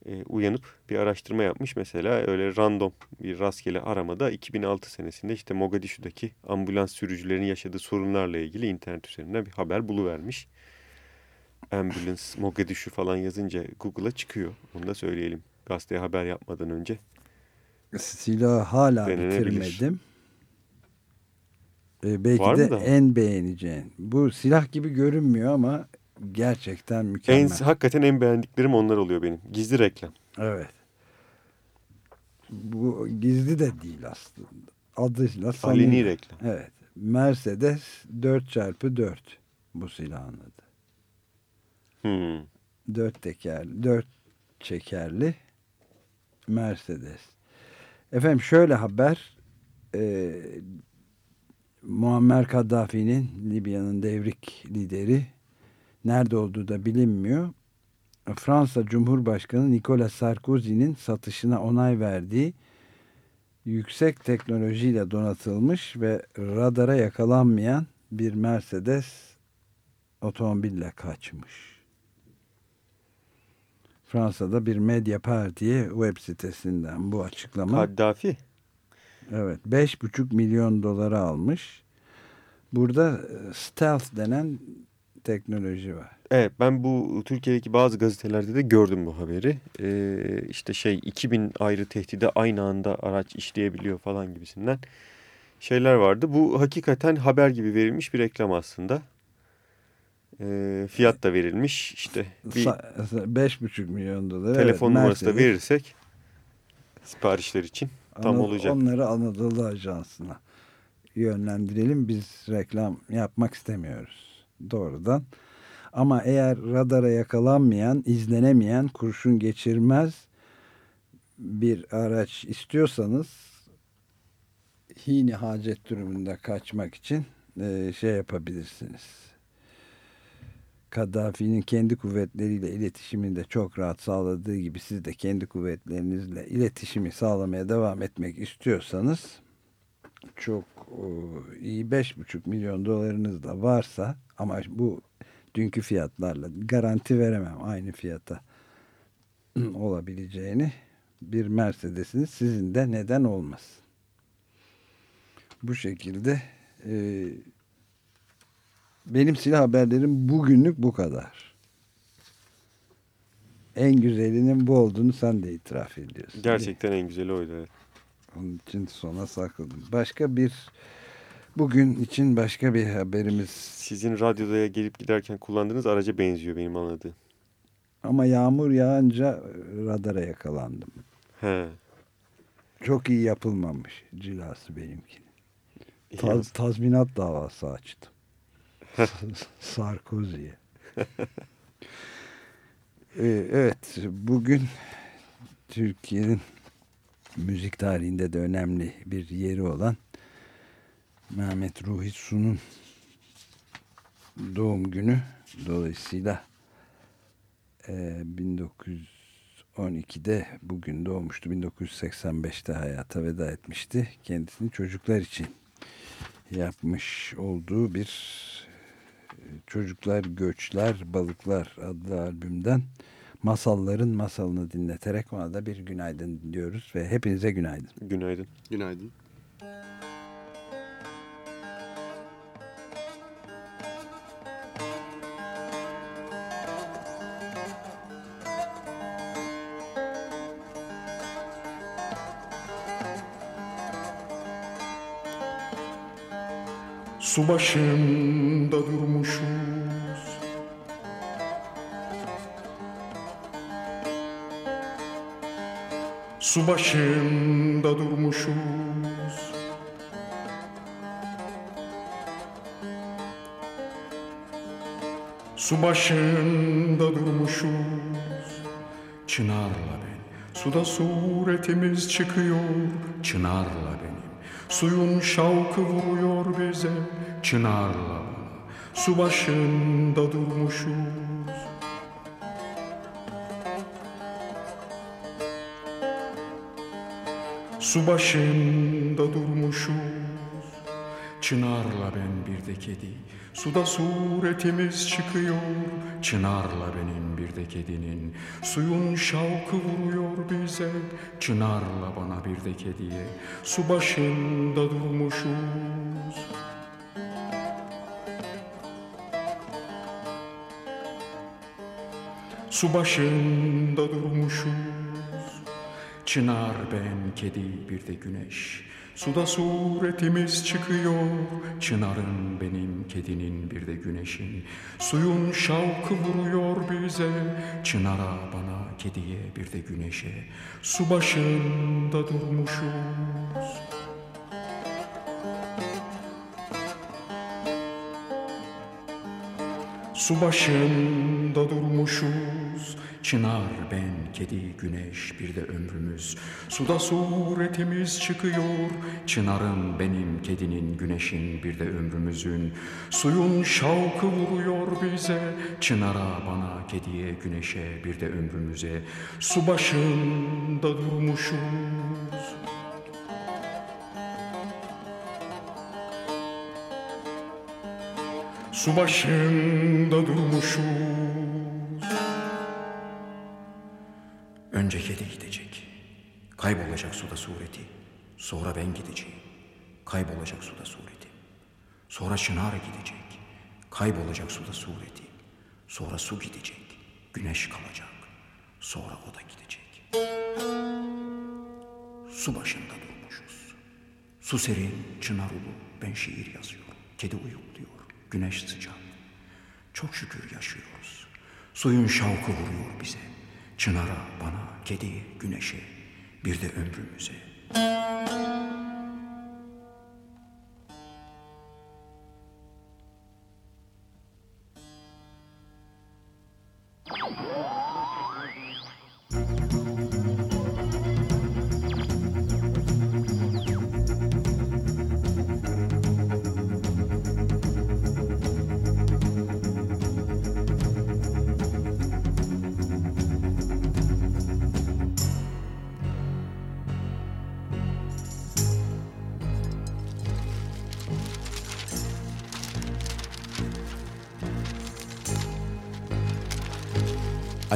e, uyanıp bir araştırma yapmış. Mesela öyle random bir rastgele aramada 2006 senesinde işte Mogadishu'daki ambulans sürücülerinin yaşadığı sorunlarla ilgili internet üzerinden bir haber buluvermiş. Ambulance Mogadishu falan yazınca Google'a çıkıyor. Onu da söyleyelim gazeteye haber yapmadan önce. Silahı hala bitirmedim. Ee, belki Var de en beğeneceğin. Bu silah gibi görünmüyor ama gerçekten mükemmel. En, hakikaten en beğendiklerim onlar oluyor benim. Gizli reklam. Evet. Bu gizli de değil aslında. Adıyla samimi. Aleni reklam. Evet. Mercedes 4x4 bu silahın adı. Hmm. 4 tekerli, 4 çekerli Mercedes. Efendim şöyle haber e, Muammer Kaddafi'nin Libya'nın devrik lideri nerede olduğu da bilinmiyor. Fransa Cumhurbaşkanı Nicolas Sarkozy'nin satışına onay verdiği yüksek teknolojiyle donatılmış ve radara yakalanmayan bir Mercedes otomobille kaçmış. Fransa'da bir medya partiye web sitesinden bu açıklama. Kaddafi. Evet 5,5 milyon dolara almış. Burada stealth denen teknoloji var. Evet ben bu Türkiye'deki bazı gazetelerde de gördüm bu haberi. Ee, işte şey 2000 ayrı tehdide aynı anda araç işleyebiliyor falan gibisinden şeyler vardı. Bu hakikaten haber gibi verilmiş bir reklam aslında. Ee, fiyat da verilmiş. İşte bir Sa- 5,5 milyon dolara. telefon evet, numarası da verirsek siparişler için tam Anad- olacak. Onları Anadolu Ajansı'na yönlendirelim. Biz reklam yapmak istemiyoruz doğrudan. Ama eğer radara yakalanmayan, izlenemeyen, kurşun geçirmez bir araç istiyorsanız hini hacet durumunda kaçmak için e, şey yapabilirsiniz. Kaddafi'nin kendi kuvvetleriyle iletişimini de çok rahat sağladığı gibi siz de kendi kuvvetlerinizle iletişimi sağlamaya devam etmek istiyorsanız çok o, iyi 5,5 milyon dolarınız da varsa ama bu dünkü fiyatlarla garanti veremem aynı fiyata olabileceğini bir Mercedes'iniz sizin de neden olmasın. Bu şekilde e, benim silah haberlerim bugünlük bu kadar. En güzelinin bu olduğunu sen de itiraf ediyorsun. Gerçekten en güzeli oydu. evet. Onun için sona sakladım. Başka bir bugün için başka bir haberimiz Sizin radyoda gelip giderken kullandığınız araca benziyor benim anladığım. ama yağmur yağınca radara yakalandım. He. Çok iyi yapılmamış cilası benimki. iyi Taz, tazminat davası açtım. Sarkozy'ye. Ee, evet bugün Türkiye'nin müzik tarihinde de önemli bir yeri olan Mehmet Ruhi Su'nun doğum günü. Dolayısıyla e, 1912'de bugün doğmuştu. 1985'te hayata veda etmişti. Kendisini çocuklar için yapmış olduğu bir e, Çocuklar Göçler Balıklar adlı albümden masalların masalını dinleterek ona da bir günaydın diyoruz ve hepinize günaydın. Günaydın. Günaydın. Su başında durmuşuz Su başında durmuşuz. Su başında durmuşuz. Çınarla ben Suda suretimiz çıkıyor. Çınarla benim. Suyun şavkı vuruyor bize. Çınarla bana Su başında durmuşuz Su başında durmuşuz. Çınarla ben bir de kedi Suda suretimiz çıkıyor. Çınarla benim bir de kedinin Suyun şavkı vuruyor bize. Çınarla bana bir de kediye Su başında durmuşuz. Su başında durmuşuz Çınar ben kedi bir de güneş. Suda suretimiz çıkıyor Çınarın benim kedinin bir de güneşin. Suyun şavkı vuruyor bize Çınara bana kediye bir de güneşe. Su başında durmuşuz Su başında durmuşuz. Çınar ben kedi güneş bir de ömrümüz. Suda suretimiz çıkıyor. Çınarın benim kedinin güneşin bir de ömrümüzün. Suyun şavkı vuruyor bize. Çınara bana kediye güneşe bir de ömrümüze. Su başında durmuşuz Su başında durmuşuz. Önce kedi gidecek Kaybolacak suda sureti. Sonra ben gideceğim Kaybolacak suda sureti. Sonra çınar gidecek Kaybolacak suda sureti. Sonra su gidecek Güneş kalacak. Sonra o da gidecek. Su başında durmuşuz. Su serin, çınar ulu. Ben şiir yazıyorum. Kedi uyukluyor Güneş sıcak. Çok şükür yaşıyoruz. Suyun şavkı vuruyor bize. Çınara, bana, kediye, güneşe, bir de ömrümüze. Oh!